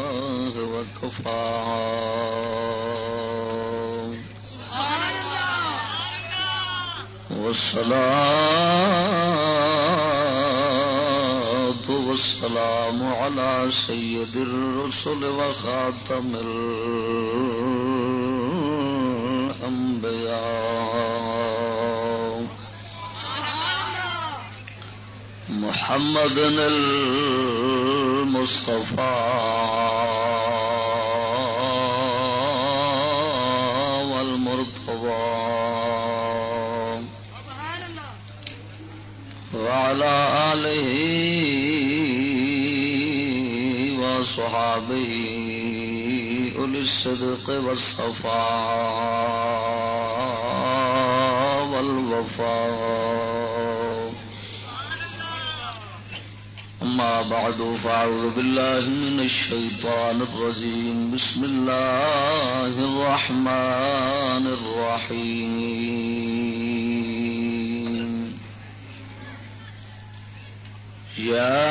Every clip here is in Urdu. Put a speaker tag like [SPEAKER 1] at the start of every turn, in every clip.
[SPEAKER 1] الله وكفى والصلاة والسلام على سيد الرسل وخاتم الأنبياء محمد المصطفى. والمرتضى. وعلى آله وصحابه أولي الصدق والصفاء والوفاء. أما بعد، فأعوذ بالله من الشيطان الرجيم. بسم الله الرحمن الرحيم. يا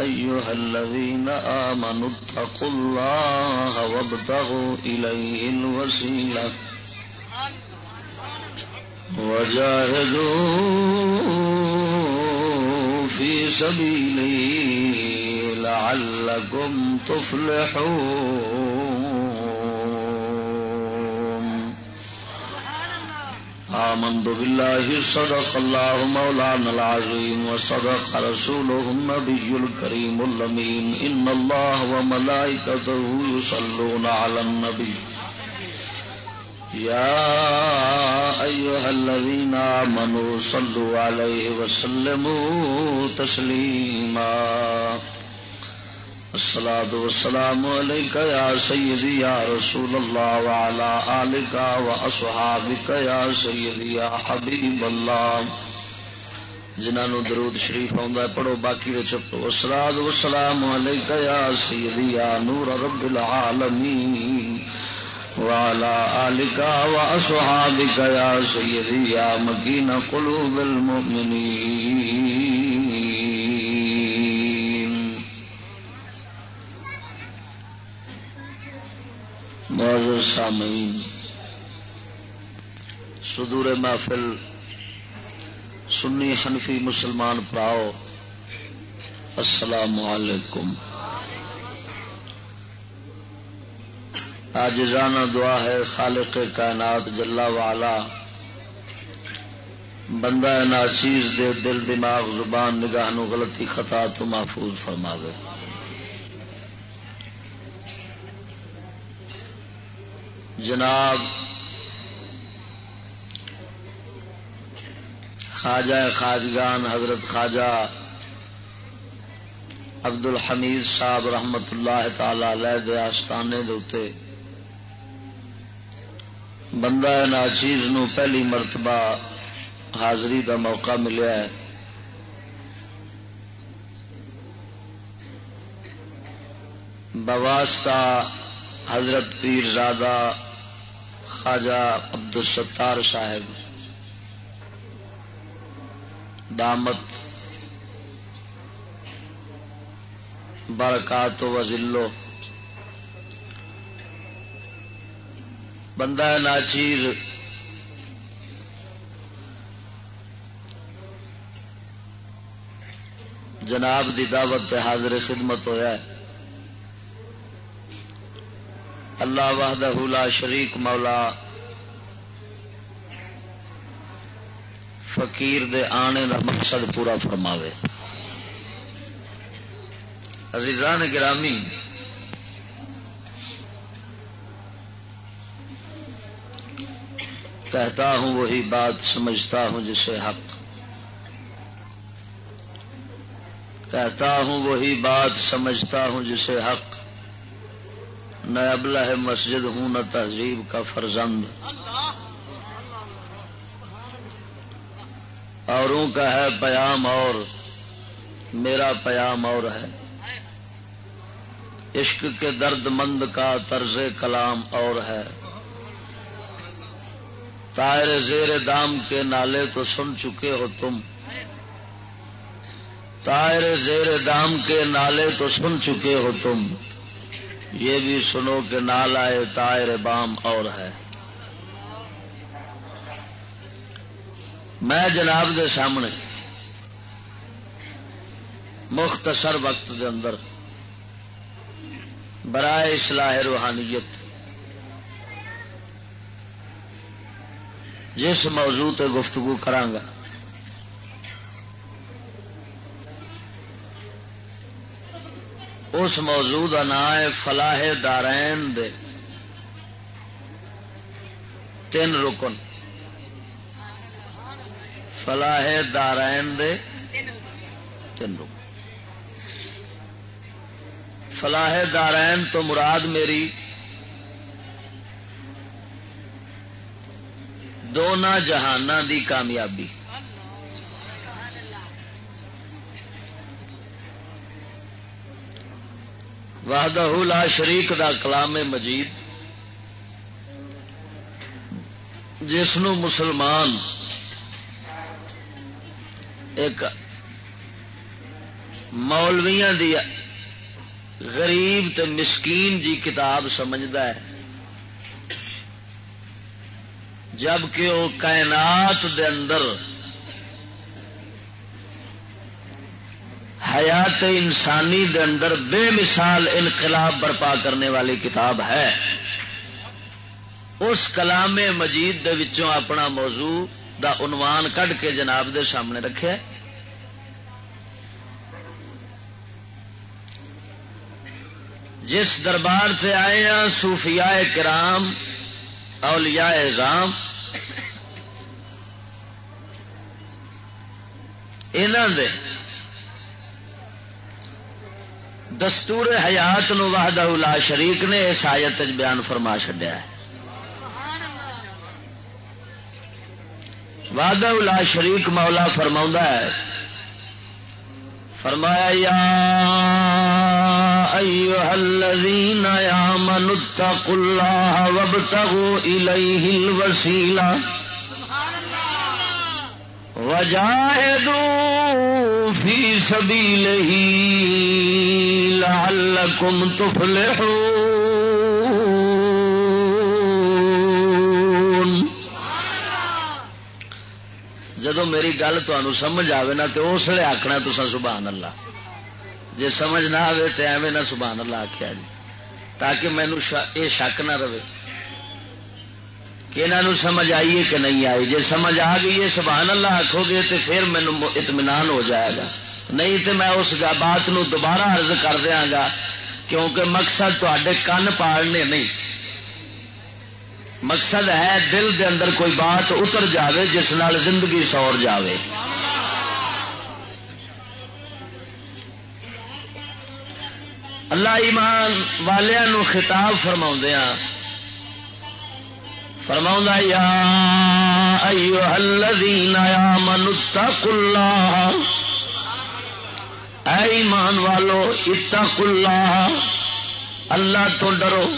[SPEAKER 1] أيها الذين آمنوا اتقوا الله وابتغوا إليه الوسيلة. وجاهدوا في سبيله لعلكم تفلحون. آمنت بالله، صدق الله مولانا العظيم، وصدق رسوله النبي الكريم اللمين إن الله وملائكته يصلون على النبي. يا أيها الذين آمنوا صلوا عليه وسلموا تسليما. الصلاة والسلام عليك يا سيدي يا رسول الله وعلى آلك وأصحابك يا سيدي يا حبيب الله. جنہوں درود شریف آ پڑھو باقی چپو اسراد وسلام علیک یا سیدی یا نور رب العالمین وعلى آلك وأصحابك يا سيدي يا مكين قلوب المؤمنين. معزز سامعین صدور محفل سنی حنفی مسلمان پراؤ السلام علیکم. آج رانا دعا ہے، خالق کائنات جلا والا بندہ ناچیز دے دل، دماغ، زبان، نگاہ نو غلطی، خطا تو محفوظ فرما دے جناب، خواجہ خاجگان حضرت خواجہ عبد الحمید صاحب رحمت اللہ تعالی علیہ دے آستانے دے بندہ ناچیز نو پہلی مرتبہ حاضری دا موقع ملیا ہے۔ بواسطہ حضرت پیر زادہ خواجہ عبد الستار صاحب، دامت برکات و ذلو بندہ ناچیر۔ جناب دی دعوت حاضر خدمت ہویا ہے۔ اللہ وحدہ لا شریک مولا۔ فقیر دے آنے دا مقصد پورا فرماوے۔ عزیزان گرامی کہتا ہوں، وہی بات سمجھتا ہوں جسے حق۔ کہتا ہوں، وہی بات سمجھتا ہوں جسے حق۔ نہ ابلہ مسجد ہوں، نہ تہذیب کا فرزند۔ اوروں کا ہے پیام اور، میرا پیام اور ہے۔ عشق کے درد مند کا طرز کلام اور ہے۔ تائر زیر دام کے نالے تو سن چکے ہو تم۔ تائر زیر دام کے نالے تو سن چکے ہو تم۔ یہ بھی سنو کہ نالا تائر بام اور ہے۔ میں جناب دے سامنے مختصر وقت دے اندر برائے اصلاح روحانیت جس موضوع تے گفتگو کرانگا اس موضوع کا نام ہے فلاح دارین دے۔ تین رکن۔ فلاح دارین دے۔ تین رکن۔ فلاح دارین تو مراد میری دونوں جہان دی کامیابی۔ وحدہ لا شریک دا کلام مجید جس مسلمان ایک مولویاں دی غریب تے مسکین جی کتاب سمجھتا ہے۔ جبکہ وہ کائنات دے اندر حیات انسانی دے اندر بے مثال انقلاب برپا کرنے والی کتاب ہے۔ اس کلام مجید دے وچوں اپنا موضوع دا عنوان کڈ کے جناب دے سامنے رکھے۔ جس دربار سے آئے ہیں صوفیاء کرام، اولیاء اعظام انہوں دے دستور حیات نو وحدہ لا شریک نے اس آیت بیان فرما چڈیا ہے۔ وحدہ لا شریک مولا فرما ہے۔ فرمایا، یا ایوہ الذین آمنوا اتقوا اللہ وابتغوا الیہ الوسیلہ۔ وجاہدوا فی سبیلہ لعلکم تفلحون۔ جدو میری گل تمہیں سمجھ آئے نا تو اس لیے آخنا تو سبحان اللہ۔ جی سمجھ نہ آئے تو ایویں نہ سبحان اللہ آخیا جی۔ تاکہ مینو یہ شک نہ رہے۔ کہ انہوں سمجھ آئیے کہ نہیں آئی۔ جی سمجھ آ گئی ہے، سبحان اللہ آخو گے تو پھر مینو اطمینان ہو جائے گا۔ نہیں تو میں اس بات نو دوبارہ عرض کر دیا گا کیونکہ مقصد تے کن پالنے نہیں۔ مقصد ہے دل دے اندر کوئی بات اتر جاوے جس نال زندگی سور جاوے۔ اللہ ایمان والوں خطاب فرما فرما یا ایوہ الذین آمنوا اتقوا اللہ۔ اے ایمان والو، اتقوا اللہ۔ اللہ تو ڈرو۔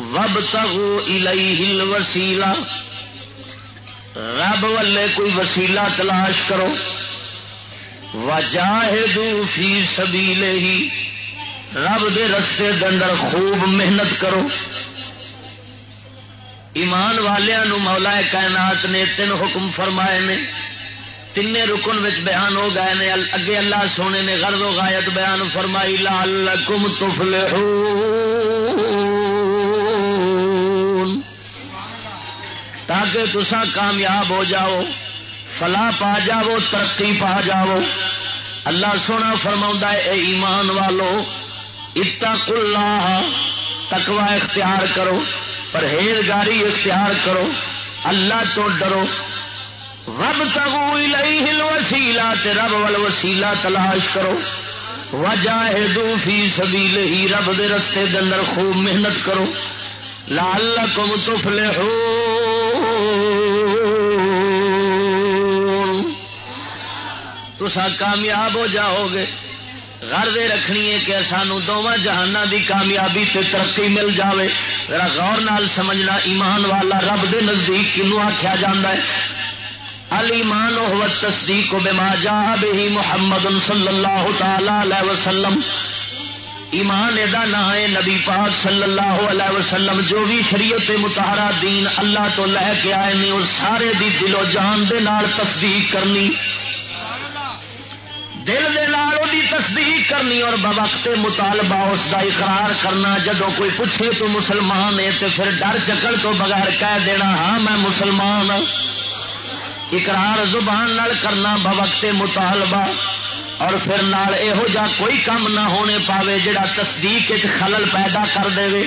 [SPEAKER 1] وب تگو الل وسیلا رب والے کوئی وسیلہ تلاش کرو۔ وجاہدو فی سبیلے ہی رب دے رستے اندر خوب محنت کرو۔ ایمان والوں مولا کائنات نے تین حکم فرمائے نے تین رکن وچ بیان ہو گئے نے، اگے اللہ سونے نے غرض و غایت بیان فرمائی، لعلکم تفلحون۔ تاکہ تسا کامیاب ہو جاؤ فلا پا جاؤ، ترقی پا جاؤ۔ اللہ سونا فرما ہے، اے ایمان والو، اتقوا اللہ، تقوی اختیار کرو۔ پرہیزگاری اختیار کرو، اللہ تو ڈرو۔ رب تگو ہل وسیلا رب ول وسیلا تلاش کرو۔ وجاہدو فی سبیل ہی رب دے رستے دے اندر خوب محنت کرو۔ لعلکم تفلحون۔ تسا کامیاب ہو جاؤ گے۔ گھر دے رکھنی ہے کہ سانو دونوں جہانوں دی کامیابی تے ترقی مل جاوے۔ ذرا غور نال سمجھنا، ایمان والا رب دے نزدیک کنو آخیا جا ہے؟ المان و تصدیق کو بے جا بے محمد صلی اللہ تعالی وسلم۔ ایمان یہ نام ہے نبی پاک صلی اللہ علیہ وسلم۔ جو بھی شریعت متحرا دین اللہ تو لے کے آئے نہیں اور سارے دی دل و جان دے نال تصدیق کرنی۔ دل دے نال دی تصدیق کرنی اور بوقت مطالبہ اس کا اقرار کرنا جدو کوئی پوچھے تو مسلمان ہے تو پھر ڈر چکر تو بغیر کہہ دینا ہاں میں مسلمان ہاں۔ اقرار زبان نال کرنا، بوقت مطالبہ۔ اور پھر نال یہو جا کوئی کام نہ ہونے پاوے جڑا تصدیق خلل پیدا کر دے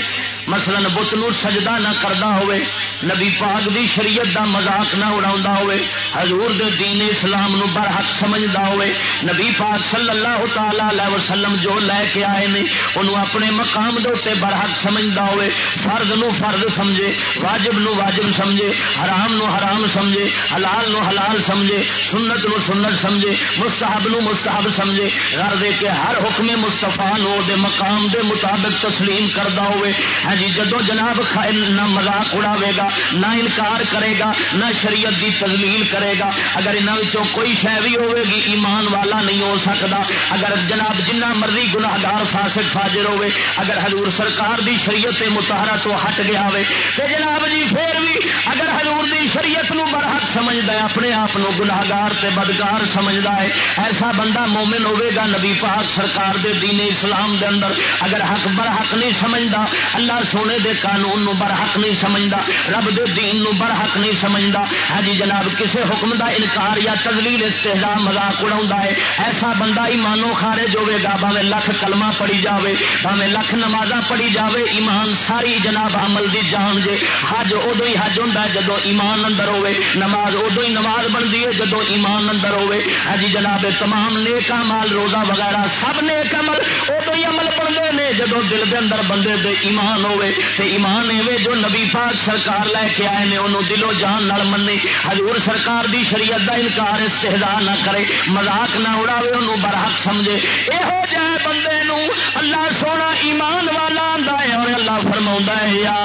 [SPEAKER 1] مثلا بت سجدہ نہ کرتا ہوئے نبی پاک دی شریعت دا مذاق نہ اڑا ہوئے، حضور دے دین اسلام نو برحق سمجھدا ہوئے، نبی پاک صلی اللہ تعالی علیہ وسلم جو لے کے آئے نے، انہوں اپنے مقام دے اتنے برحق سمجھدا ہوئے فرد نو فرد سمجھے، واجب نو واجب سمجھے، حرام نو حرام سمجھے، حلال نو حلال سمجھے، سنت نو سنت سمجھے، مستحب نو مستحب سمجھے گھر دے کے ہر حکم مستفا نو دے مقام دے مطابق تسلیم کردا ہوئے۔ ہاں جی جدو جناب نہ مذاق اڑاوے گا نہ انکار کرے گا، نہ شریعت دی تزلیل کرے گا۔ اگر انہوں کوئی شہ بھی ہوے گی، ایمان والا نہیں ہو سکتا اگر جناب جنہ مرضی گناہگار، فاسق، فاجر ہوے اگر حضور سرکار دی شریعت متحرہ تو ہٹ گیا ہوے تے جناب جی پھر بھی اگر حضور دی شریعت نو برحق سمجھدا ہے، اپنے آپ گناہگار تے بدکار سمجھدا ہے، ایسا بندہ مومن ہوے گا نبی پاک سرکار دے دین اسلام دے اندر۔ اگر حق برحق نہیں سمجھدا، اللہ سونے دے قانون نو برحق نہیں سمجھدا رب دے دین نو برحق نہیں سمجھدا ہاں جی جناب، کسے حکم دا انکار یا تذلیل استہزاء مذاق اڑاوندا ہے، ایسا بندہ ایمانوں خارج ہوے گا باویں لکھ کلمہ پڑھی جاوے باویں لکھ نمازاں پڑھی جاوے، ایمان ساری جناب عمل دی جان جے۔ حج ادو ہی حج ہوندا ہے جدو ایمان اندر ہوے نماز ادو ہی نماز بندی ہے جدو ایمان اندر ہوے ہاں جی جناب، تمام نیک مال روزہ وغیرہ سب نیک عمل ادو ہی عمل بنتے ہیں جدو دل دے اندر بندے دے ایمان ہوے تے ایمان ایویں جو نبی پاک سرکار لے کے آئے نے، انہوں دلو جان نال منی۔ حضور سرکار دی شریعت دا انکار استحزا نہ کرے، مذاق نہ اڑاوے، انہوں برحق سمجھے۔ یہو جائے بندے نو اللہ سونا ایمان والا آندا ہے اور اللہ فرما ہے، یا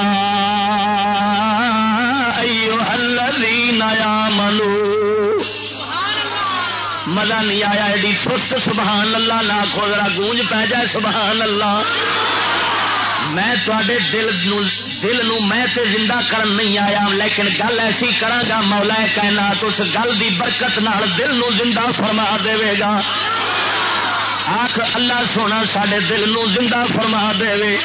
[SPEAKER 1] منو مزہ نہیں آیا ایڈی سست، سبحان اللہ نہ کھو ذرا گونج پہ جائے، سبحان اللہ۔ میں تے دل نو دل نو میں تے زندہ کرن نہیں آیا، لیکن گل ایسی کرا مولا کائنات، اس گل دی برکت نال دل نو زندہ فرما دے گا۔ آخ اللہ سونا سڈے دل نو زندہ فرما دے۔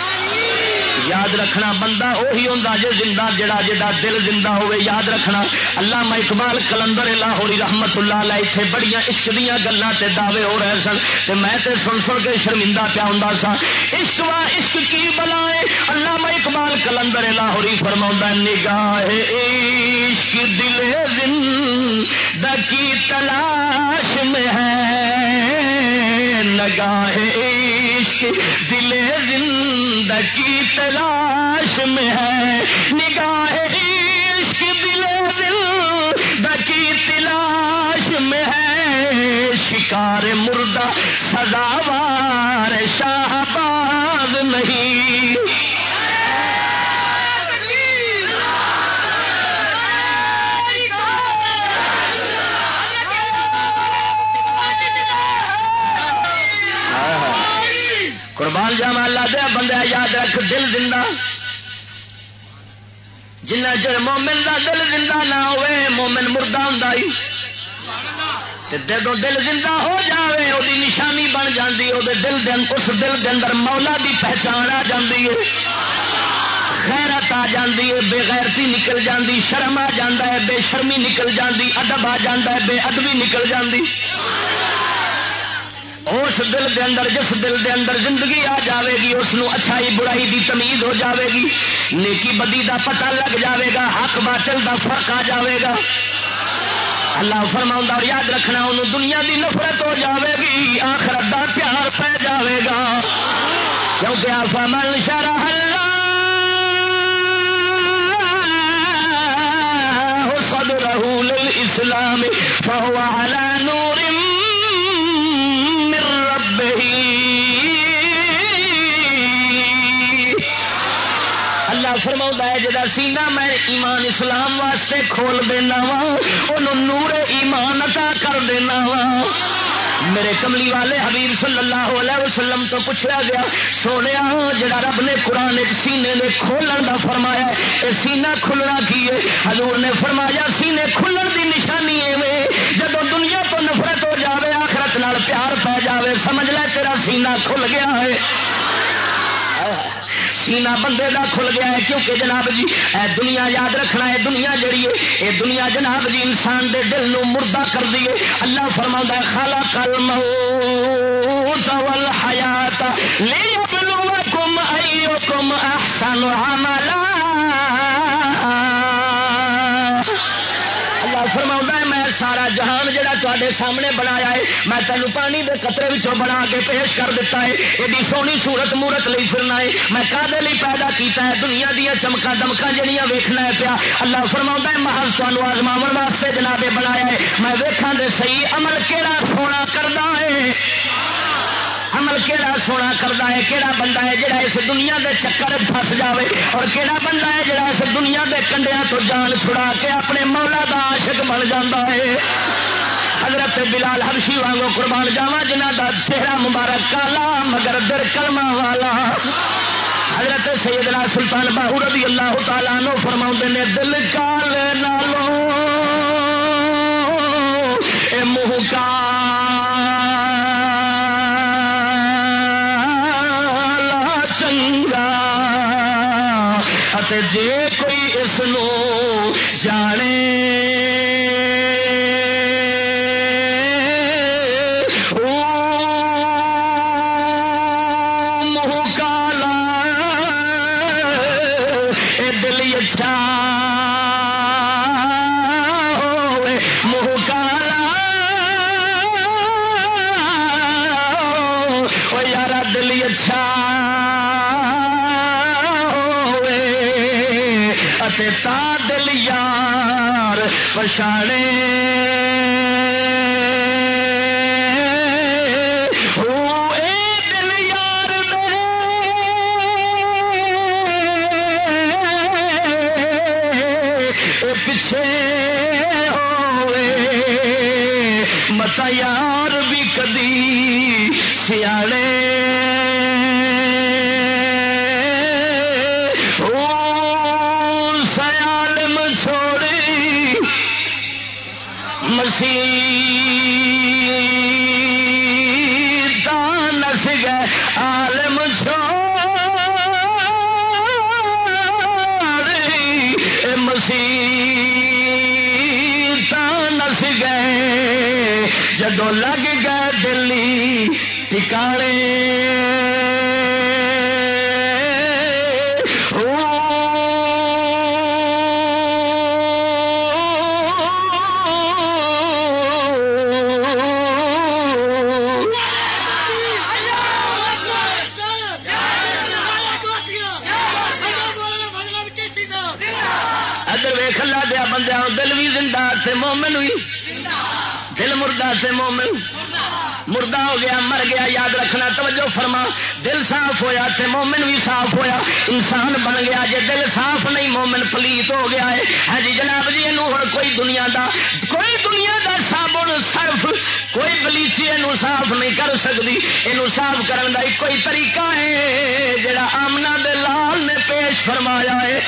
[SPEAKER 1] یاد رکھنا بندہ وہی ہوں جی زندہ، جڑا جا دل زندہ ہوے یاد رکھنا۔ اللہ میں اقبال کلندر لاہوری رحمت اللہ علیہ اتنے بڑی عشق دیا گلوں سے دعوے ہو رہے سن۔ تے میں تے سن سن کے شرمندہ پیا ہوں سا۔ عشق وا عشق کی بلا اللہ میں اقبال کلندر لاہوری فرما نگاہ عشق دل زندہ کی تلاش میں ہے۔ نگاہ عشق، دل زندگی تلاش میں ہے۔ نگاہ عشق، دل زندگی تلاش میں ہے۔ شکار مردہ، سزاوار شاہباز نہیں۔ قربان جاوا اللہ دیا بندہ یاد رکھ، دل زندہ۔ جنہ چر مومن دا دل زندہ نہ ہوئے، مومن مردہ ہوں جدو دل زندہ ہو جاوے وہ نشانی بن جاتی وہ دل دن اس دل کے اندر مولا دی پہچان آ جاتی ہے۔ خیرت آ جاتی ہے، بے غیرتی نکل جاتی شرم آ جا ہے، بے شرمی نکل جاتی ادب آ جا ہے، بے ادبی نکل جاتی اس دل دے اندر، جس دل دے اندر زندگی آ جاوے گی اس اچھائی برائی دی تمیز ہو جاوے گی نیکی بدی دا پتہ لگ جاوے گا حق باطل دا فرق آ جاوے گا اللہ فرما اور یاد رکھنا، انہوں دنیا دی نفرت ہو جاوے گی آخرت دا پیار پہ جاوے گا کیونکہ آپ من شرح اللہ صدره للإسلام فهو على نور فرما ہے جا سینا میں ایمان اسلام واسطے کھول دینا وا وہ نور ایمان عطا کر دینا وا۔ میرے کملی والے حبیب صلی اللہ علیہ وسلم تو پوچھا گیا سونے جڑا رب نے قرآن سینے نے کھولن کا فرمایا یہ سینا کھلنا کی ہے؟ حضور نے فرمایا، سینے کھلن کی نشانی ہے جب دنیا تو نفرت ہو جاوے، آخرت نال پیار پی جاوے، سمجھ لے تیرا سینا کھل گیا ہے۔ سینہ بندے دا کھل گیا ہے، کیونکہ جناب جی اے دنیا یاد رکھنا ہے، دنیا جڑی ہے، اے دنیا جناب جی انسان دے دل نو مردہ کر دیے اللہ فرما خالا کل موت والحیات لیبلوکم ایوکم احسن عملا۔ سارا جہان جہاں تے سامنے بنایا ہے، میں تینوں پانی دے قطرے بنا کے پیش کر دیتا ہے۔ ایڈی سونی سورت مورت لی پھرنا ہے۔ میں کدے لی پیدا کیتا ہے، دنیا دیا چمکا دمکا جہیا ویخنا ہے پیا۔ اللہ فرما ہے، محل سانو آزماو واسطے جناب بنایا ہے۔ میں ویکھا دے صحیح عمل کہڑا سونا کرنا ہے؟ عمل کہڑا سونا کرتا ہے کہڑا بندہ ہے جڑا اس دنیا دے چکر پس جاوے اور کہڑا بندہ ہے جڑا اس دنیا دے کنڈیا تو جان چھڑا کے اپنے مولا دا عاشق بن جاتا ہے۔ حضرت بلال ہرشی وانگو قربان جاوا جنہ دا چہرہ مبارک کالا مگر در کلمہ والا۔ حضرت سیدنا سلطان باہو رضی اللہ تعالیٰ نو فرما نے، دل کال نالو اے منہ کا جے کوئی اس جانے یار سے مومن۔ مردہ ہو گیا، مر گیا، یاد رکھنا، توجہ فرما۔ دل صاف ہویا تے مومن بھی صاف ہویا۔ انسان بن گیا، جے دل صاف نہیں، مومن پلیت ہو گیا ہے۔ ہاں جی جناب جی یہ کوئی دنیا دا، کوئی دنیا دا صابن صرف، کوئی بلیچی یہ صاف نہیں کر سکتی یہ صاف کرنے کا ایک طریقہ ہے، جڑا آمنا دے لال نے پیش فرمایا ہے۔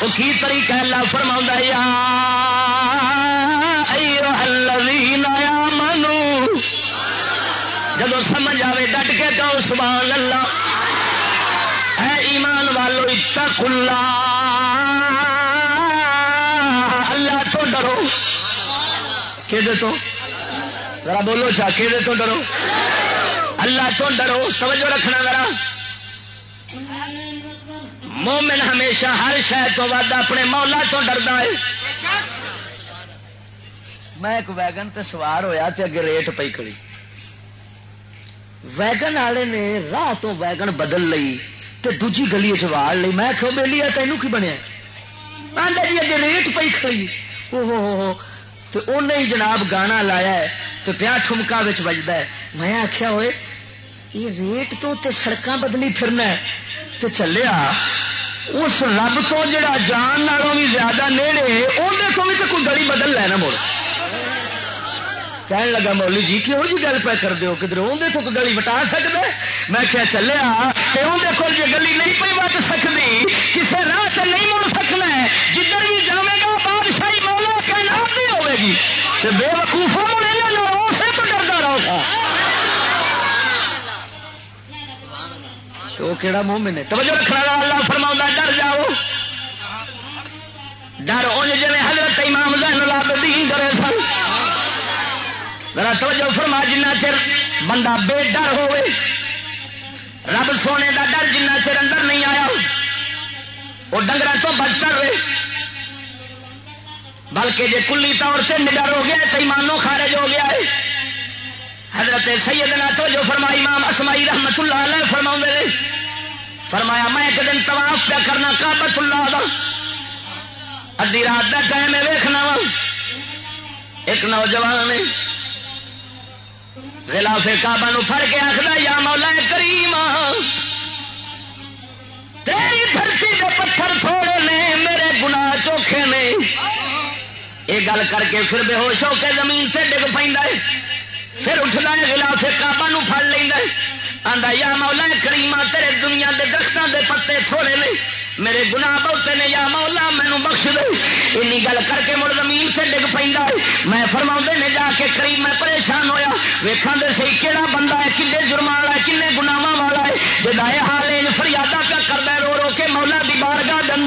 [SPEAKER 1] وہ کی طریقہ اللہ فرما یا جب سمجھ آئے ڈٹ کے کہو سبحان اللہ۔ اے ایمان والو اتق اللہ۔ اللہ تو ڈرو۔ کہ تو؟ ذرا بولو اچھا، چاہ کہ تو ڈرو؟ اللہ تو ڈرو۔ توجہ رکھنا ذرا۔ مومن ہمیشہ ہر شہر تو ود اپنے مولا تو ڈردا ہے۔ میں ایک ویگن تے سوار ہویا تے اگے ریٹ پی کھڑی۔ ویگن والے نے راہ تو ویگن بدل لی تے دوجی گلی چاڑ لی میں کہو بہلی ہے تینوں کی بنیا جی اگے ریٹ پی کھڑی۔ او تو انہیں ہی جناب گانا لایا ہے تو پیا ٹھمکا بجتا ہے۔ میں آخیا ہوئے یہ ریٹ تو تے سڑکاں بدلی پھرنا ہے۔ تے چلیا،
[SPEAKER 2] اس رب تو جڑا جان نالوں بھی زیادہ نیڑے اندر تو بھی تو کوئی گلی بدل لینا مڑ۔ کہنے لگا مولی جی کہ جی گل پہ کر دو کدھر اندر تو گلی بٹا سکتا میں کیا چلیا اندر کو جی گلی نہیں پہ بٹ سکتی کسی راہ سے نہیں مڑ سکنا جدھر بھی جائے گا بادشاہی مولا کہنا نہیں ہوے گی بے وقوفا اسے تو ڈردا رہو تھا تو وہ کہڑا مومن ہے توجہ رکھنا اللہ فرما ڈر جاؤ ڈر انج جی حضرت امام زین العابدین ڈرے سن ذرا توجہ فرما، جنہ چر بندہ بے ڈر ہوئے، رب سونے دا ڈر جنہ چر اندر نہیں آیا، وہ ڈنگر تو بدتر رہے۔ بلکہ جی کلی طور سے نڈر ہو گیا تو ایمانوں خارج ہو گیا ہے۔ حضرت سیدنا تو جو فرمائی امام اسمائی رحمت اللہ علیہ فرما فرمایا، میں ایک دن طواف پہ کرنا کابت اللہ دا۔ ادی رات کا ٹائم ویخنا وا۔ ایک نوجوان نے خلاف کعبہ نو پھڑ کے آخر یا مولا کریم، تیری دھرتی کے پتھر تھوڑے نے، میرے گناہ چوکھے نے۔ یہ گل کر کے پھر بے ہوش ہو کے زمین سے ڈگ پہ پھر اٹھتا ہے، خلاف کعبہ نو پھڑ لینا آندا یا مولا کریما تیرے دنیا دے درختوں دے پتے تھوڑے نے۔ میرے گناہ بہتے نے یا مولا مینو بخش دے۔ این گل کر کے مڑ زمین سے ڈگ پہ میں فرما نے جا کے کریم، میں پریشان ہوا ویخا دے سی کہڑا بندہ ہے کھے جرم والا ہے۔ کھنے گناوا والا ہے جا حال فریادہ پہ کرتا رو رو کے مولا دی بارگاہ دن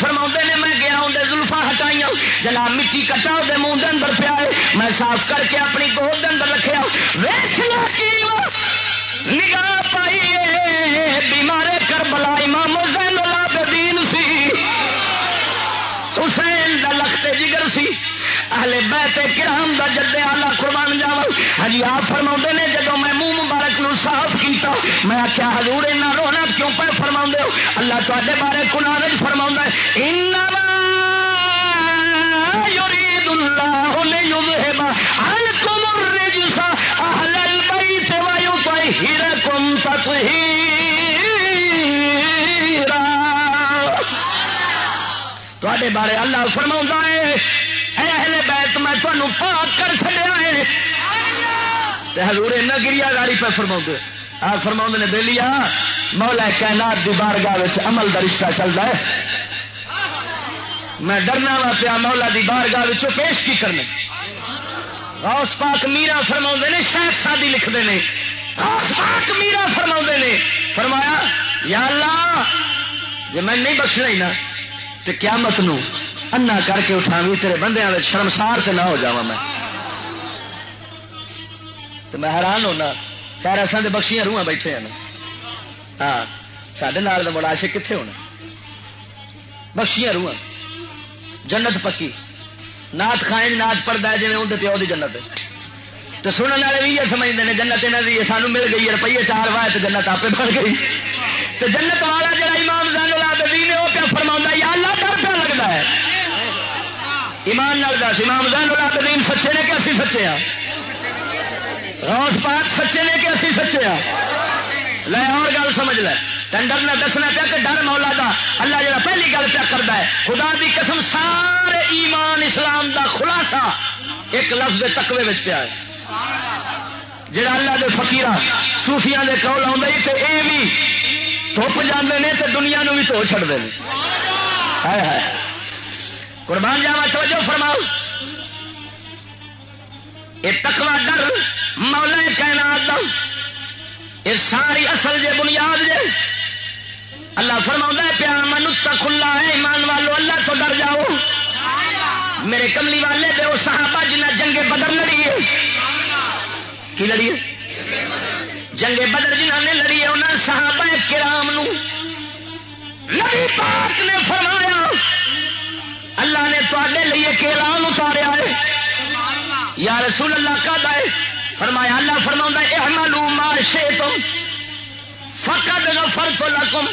[SPEAKER 2] فرما نے، میں گیا اندر زلفا ہٹائی جناب، مٹی کٹا وہ منہ اندر پیا ہے۔ میں صاف کر کے اپنی گود اندر رکھا ویچ نگاہ پائیے بیمارے کر بلا امام حسین دا لخت جگر سی۔ اہل بیت کرام دا جدے آلہ قربان جاوا ہجی ہاں آپ فرما نے جدو میں منہ مبارک نو صاف کیتا، میں آخیا حضور اینا رونا کیوں پہ فرما ہو؟ اللہ تے بارے کنار فرما انما یرید اللہ لیذہب الرجس، اہل البیت ویطہرکم تطہیرا۔ تے بارے اللہ فرما ہے اہل بیت، میں تمہوں پاک کر چڑیا ہے۔ حضور ایسا گریا گاڑی پہ فرما آ فرما نے بے لیا مولا کائنات دی بارگاہ عمل کا رشتہ چلتا ہے۔ میں ڈرنا وا پیا مولا دی بارگاہ پیش کی کرنے۔ غوث پاک میرا فرما نے شاید سادی لکھتے ہیں غوث پاک میرا فرما نے۔ فرمایا، یا اللہ جی میں نہیں بخشنا ہی نا تو قیامت نو انا کر کے اٹھا بھی تیرے بندے شرمسار سے نہ ہو جا میں۔ تو میں حیران ہونا، خیر اصل تو بخشیاں روح بیٹھے ہیں ہاں سڈے نال کا مڑاشے کتنے ہونا بخشیاں روح جنت پکی۔ نات کھائیں نات پڑتا ہے جی اندر پیو کی جنت تو سننے والے بھی یہ سمجھتے ہیں جنت یہاں کی سانو مل گئی ہے روپیے چار وائے تو جنت آپ بن گئی۔ تو جنت والا نال دس۔ امام زین العابدین سچے نے کہ اسی سچے ہاں غوث پاک سچے نے کہ اسی سچے ہاں لے اور گل سمجھ لے۔ ٹنڈر نے دسنا پیا کہ ڈر مولا دا۔ اللہ جا پہلی گل پیا کرتا ہے، خدا دی قسم سارے ایمان اسلام دا خلاصہ ایک لفظ تقوی میں پیا ہے۔ جڑا اللہ دے فقیر صوفیاں دے کول آ تے اے بھی تھوپ جاندے نے تے دنیا نو بھی تو چھڑ دے ہائے ہائے۔ قربان جاوا، توجہ فرماؤ۔ یہ تکوا ڈر مولا کائنات دا، یہ ساری اصل جے بنیاد جے اللہ فرما پیا من کھلا ہے ایمان والو، اللہ تو ڈر جاؤ۔ میرے کملی والے پہ وہ صحابہ جنہ جنگے بدر لڑی ہے۔ کی لڑی ہے؟ جنگے بدر جنہ نے لڑی ہے انہیں صحابہ کرام نو۔ نبی پاک نے فرمایا اللہ نے تے لیے کہ اعلان اتاریا ہے۔ یا رسول اللہ کا دے فرمایا اللہ فرما احملوا ما شئتم فقد غفرت لكم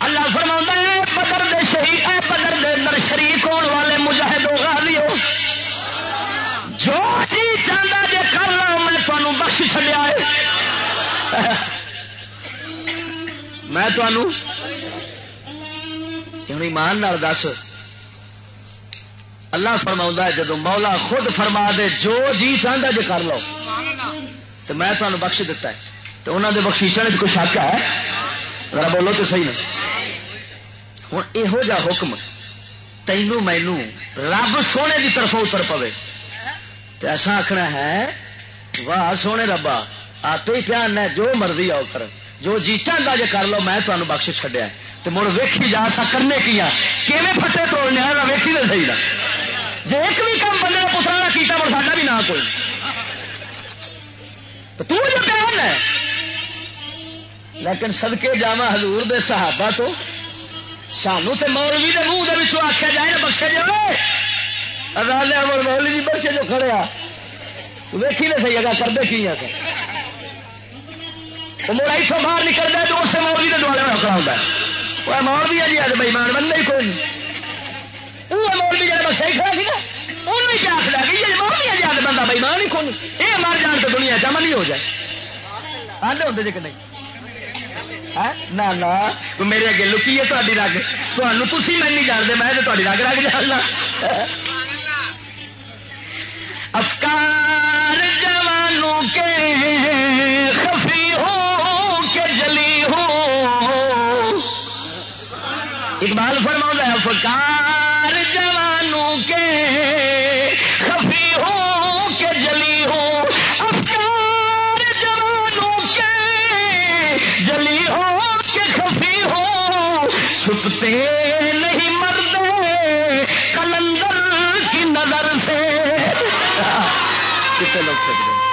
[SPEAKER 2] اللہ فرما اے بدر دے شہید اے بدر دے اندر شریک ہونے والے مجاہد و غازی ہو جو جی چاہتا جے کر لا میں تمہوں بخش چلیا ہے۔ میں تمہوں ہوں مان دس۔ اللہ فرما ہے جدو مولا خود فرما دے، جو جی چاہتا جی کر لو۔ تو میں تمہیں بخش دیتا ہے۔ تو انہوں نے بخشیشن کوئی شک ہے؟ ذرا بولو تو صحیح نہیں ہوں یہو جا حکم تینوں مینو رب سونے کی طرف اتر پوے۔ تو ایسا آخنا ہے، واہ سونے ربا آپ ہی پیان ہے جو مرضی آؤ کر جو جی چاہتا جی کر لو، میں تمہیں بخش چڈیا تو مڑ ویکھی جا سا کرنے کی کیون پھٹے توڑنے ویکھی تو صحیح نہ جی ایک بھی کام بندے کا پترا نہ کیتا مڑ ساڈا بھی نہ کوئی۔ تو جو پیان ہے لیکن سدکے جاوا حضور دے صحابہ تو سانو تے مولوی دے منہ آخیا جائے نا، بخشے جائے راجا مول مولوی جی بخشے جو کھڑے آ۔ تو ویکھی نہیں صحیح اگر کرتے کی ہے سر میرا اتوں باہر نکلتا ہے تو اسے مولوی کے دوارے میں رکھنا ہوتا ہے۔ وہ مولوی ہے جی اج بےمان بننا ہی کوئی نہیں۔ وہ مولوی جب بخشا ہی کھڑا سی نا، انہوں کیا آخر کہ یہ مولوی ہے جی اج بندہ بےمان ہی کوئی یہ مر جان کے دنیا چمن ہی ہو جائے۔ آدھے ہوتے جی کہ نہیں؟ نہ میرے اگے لکی ہے تاری رگ۔ تھی میں نہیں جانتے، میں تو تاری رگ رگ جاننا۔ افکار جوانوں کے خفی ہو۔ اقبال فرما ہے افکار جوانوں کے خفی ہو کے جلی ہو افکار جوانوں کے جلی ہو کے خفی ہو چھپتے نہیں مرد کلندر کی نظر سے۔ کتنے لوگ سکتے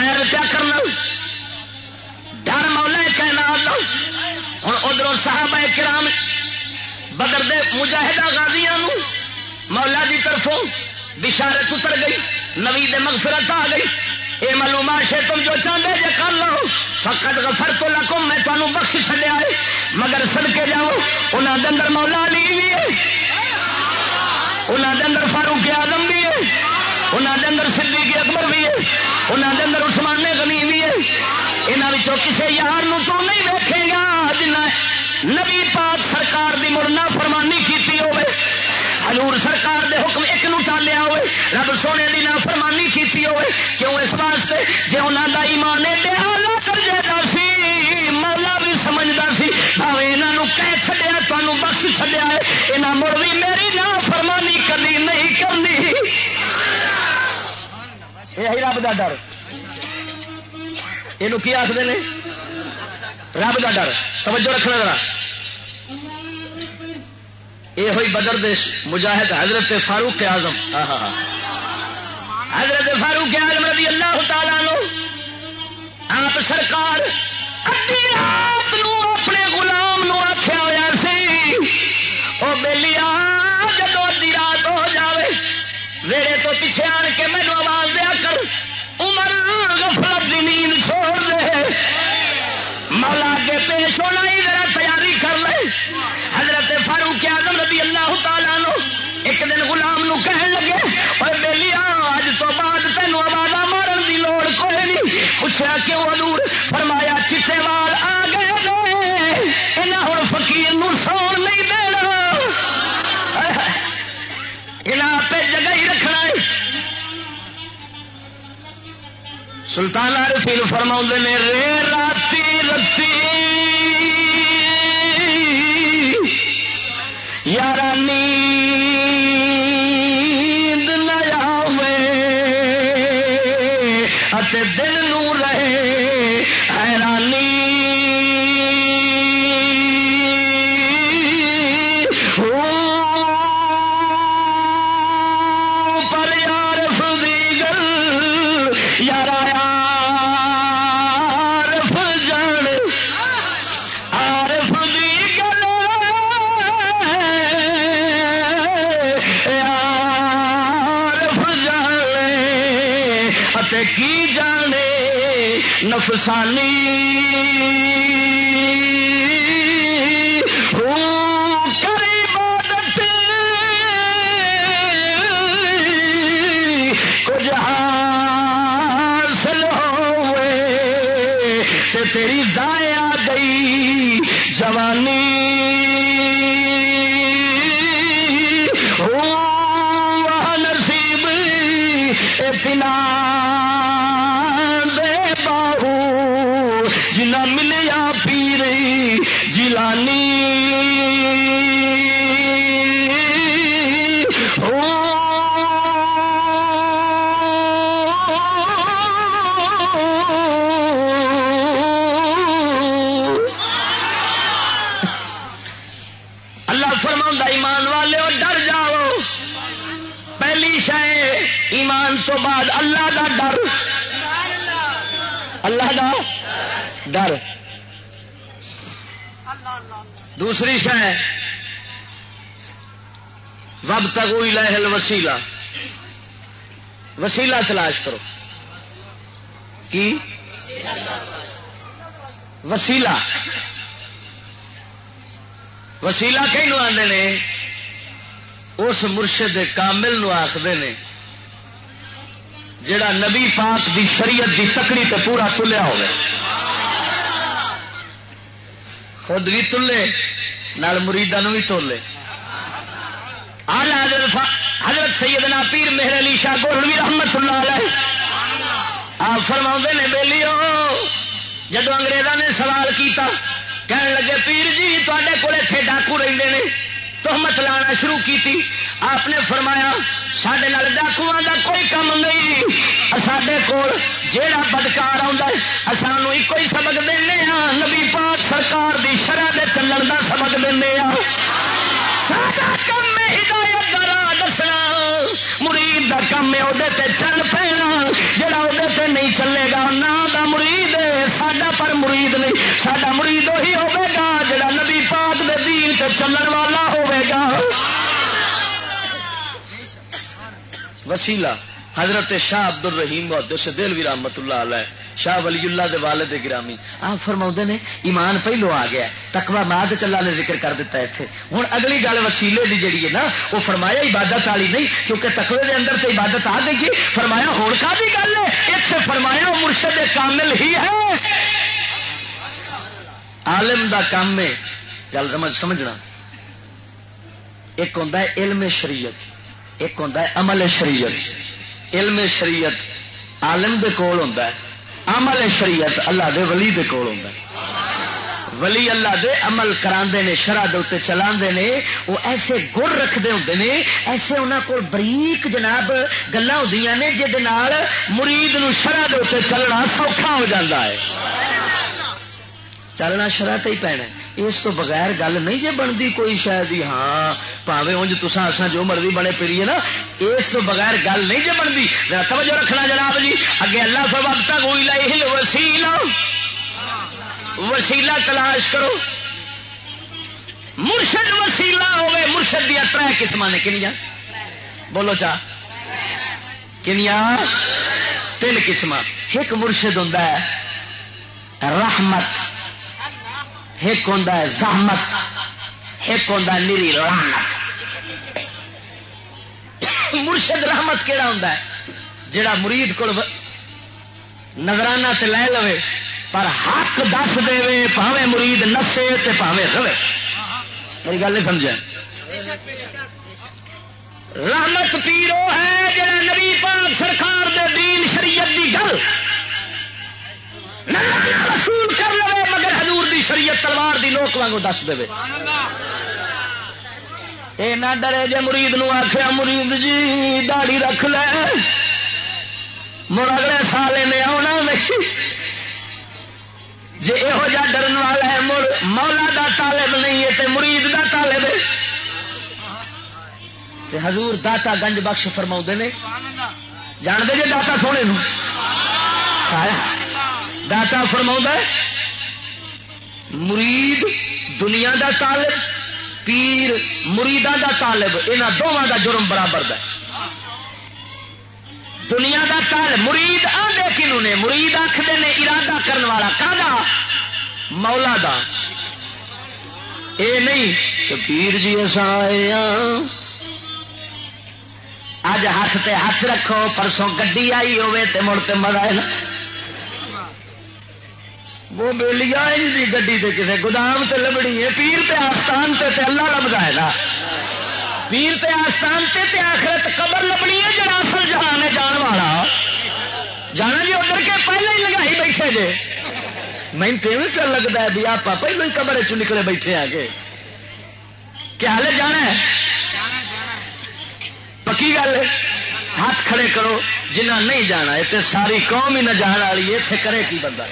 [SPEAKER 2] میں کیا کرنا؟ ڈر مولا کہنا ہوں ادھر صاحب کرام، بدر دے مجاہدہ غازیاں مولا دی طرفوں بشارت اتر گئی نوی دے مغفرت آ گئی۔ یہ معلومات سے تم جو چاہتے جی کر لو۔ فقط غفر تو لکم، میں تمہیں بخش چلیا ہے۔ مگر سڑکے جاؤ انہوں دے اندر مولا علی بھی ہے۔ انہوں دے اندر فاروق آدم بھی ہے۔ انہوں دے اندر صدیق اکبر بھی ہے انہوں دے اندر عثمان غنی بھی ہے۔ یہاں کسی یار تو نہیں ویکھے گا جنہ نبی پاک سرکار دی مرنا فرمانی کی ہوئے حضور سرکار دے حکم ایک نو ٹالیا ہوئے رب سونے دی نا فرمانی کی ہوئے کیوں اس واسطے؟ جی انہوں کا ایمان آلہ کر جائے سی، مولا بھی سمجھتا سی بھاوے یہاں کہہ چڈیا تمہوں بخش چڈیا ہے۔ یہاں مڑ بھی میری نا فرمانی کدی نہیں کرنی۔ یہی رب کا ڈر۔ یہ کی آخر نے؟ رب کا ڈر۔ توجہ رکھنا ذرا۔ یہ ہوئی بدر دیش مجاہد حضرت فاروق اعظم۔ حضرت فاروق اعظم رضی اللہ تعالیٰ لو آپ سرکار اپنے غلام نو آخیا ہوا سی وہ بےلیا مولا کے پیش ہونا ہی ذرا تیاری کر لے۔ حضرت فاروق آدم رضی اللہ تعالیٰ نو ایک دن غلام نو کہن لگے، اور بہلی آج تو بعد تینوں آواز مارن دی لوڑ کوئی نہیں۔ پوچھا کیوں ادور فرمایا چیٹے وال سلطان عارفین فرما نے رے راتی رتی۔ یارانی نفسانی دوسری شہ وب تک لہل وسیلہ وسیلہ تلاش کرو۔ کی؟ وسیلہ۔ وسیلہ کہیں آتے نے؟ اس مرشد کامل نو آخر نے۔ جڑا نبی پاک دی شریعت دی تکڑی تے پورا تلیا ہوگا خود بھی تلے۔ نال مریدان بھی تولے۔ آلہ حضرت حضرت سیدنا پیر مہر علی شاہ گولوی رحمت اللہ علیہ۔ آپ فرما نے بیلی جدو انگریزوں نے سوال کیتا کہنے لگے، پیر جی تے کول اتنے ڈاکو رہتے ہیں تہمت لانا شروع کی آپ نے فرمایا سڈے لال ڈاکو کا کوئی کم نہیں۔ سڈے کول جہا بدکار آسان ایک ہی سبق دینا نبی پاک سرکار دی شرح دے چلن کا سبق دینا سارا کم ہدایت راہ دسنا، مرید کا کم ہے وہ چل پینا۔ جڑا وہ نہیں چلے گا، نہ دا مرید ساڈا پر مرید نہیں۔ ساڈا مرید وہی ہوے گا جڑا نبی پاک دے دین تے چلن والا ہوے وسیلہ حضرت شاہ عبد الرحیم محدث دلوی رحمت اللہ علیہ، شاہ ولی اللہ دے والد گرامی۔ آپ فرما نے، ایمان پہلو آ گیا تکوا ماد چلا نے ذکر کر دیتا اتنے ہوں اگلی گل وسیلے دی جڑی ہے نا، وہ فرمایا عبادت والی نہیں، کیونکہ تکوے دے اندر تو عبادت آ گئی۔ فرمایا ہوں کا بھی گل ہے اتنے فرمایا مرشد کامل ہی ہے۔ عالم دا کام ہے، گل سمجھ سمجھنا۔ ایک ہوں علم شریعت۔ ایک ہوں عمل شریعت۔ علم شریعت عالم دے کول ہوں عمل شریعت اللہ دے ولی دے کول ہوں ولی اللہ دے عمل کرا نے شرح دے چلا نے، وہ ایسے گر رکھتے ہوں نے، ایسے انہوں کو بریک جناب گلا ہوں نے جہد مرید نو شرح دے چلنا سوکھا ہو جاتا ہے۔ چلنا شرح ہی پینا اس تو بغیر گل نہیں جی بنتی کوئی شاید ہاں پاوے انج تسا اصا جو مرضی بنے پھریے نا، اس تو بغیر گل نہیں جی بنتی۔ توجہ رکھنا جناب جی۔ اگے اللہ سب تک ہوئی لائی وسیلہ وسیلہ تلاش کرو۔ مرشد وسیلہ ہوئے مرشد دیا تر قسم نے کنیا بولو چا۔ کنیا تین قسم ایک مرشد ہوں رحمت۔ ایک ہوں زحمت، ایک ہوں نیری رحمت مرشد رحمت کہڑا ہوں جڑا مرید کو نظرانہ سے لے لو پر حق دس دے پاوے مرید نسے تے پاوے رہے۔ میری گل نہیں سمجھا؟ رحمت پیرو ہے جڑا نبی پاک سرکار دے دین شریعت دی گل۔ رسول کر لو مگر حضور دی شریعت تلوار دی لوک وانگو دس دے اے نہ ڈرے جے مرید نو آخیا مرید جی داڑی رکھ لے۔ مر اگلے سال نے آنا نہیں جی یہو جا ڈرن والا ہے مڑ مولا دا طالب نہیں ہے تے مرید دا طالب ہے۔ تے حضور داتا گنج بخش فرما نے۔ جان دے جی داتا سونے نو؟ داتا فرما مرید دنیا دا طالب، پیر مریدا دا طالب یہاں دونوں دا جرم برابر دا دنیا دا طالب، مرید آدھے کنو نے؟ مرید آخر نے ارادہ کرنے والا کہا مولا دا۔ اے نہیں، کہ پیر جی ایسا آئے ہاں۔ اج ہاتھ تے ہاتھ رکھو، پرسوں گڈی آئی ہوے تے مڑ تے مزہ وہ بےلیا جی گڈی تے کسے گودام تے لبڑی ہے، پیر تے آستان تے تے اللہ لبدا ہے نا۔ پیر تے آستان تے تے آخرت قبر لبنی ہے جڑا اصل جہان ہے جان والا۔ جانا جی ادھر کے پہلے ہی لگائی بیٹھے جے۔ میں پہ لگتا ہے بھی آپ پہلو ہی کمرے چ نکلے بیٹھے آ کے۔ کیا حال جانا ہے؟ پکی گل ہے۔ ہاتھ کھڑے کرو جنہ نہیں جانا اتنے ساری قوم ہی نہ جان والی اتنے کرے کی بندہ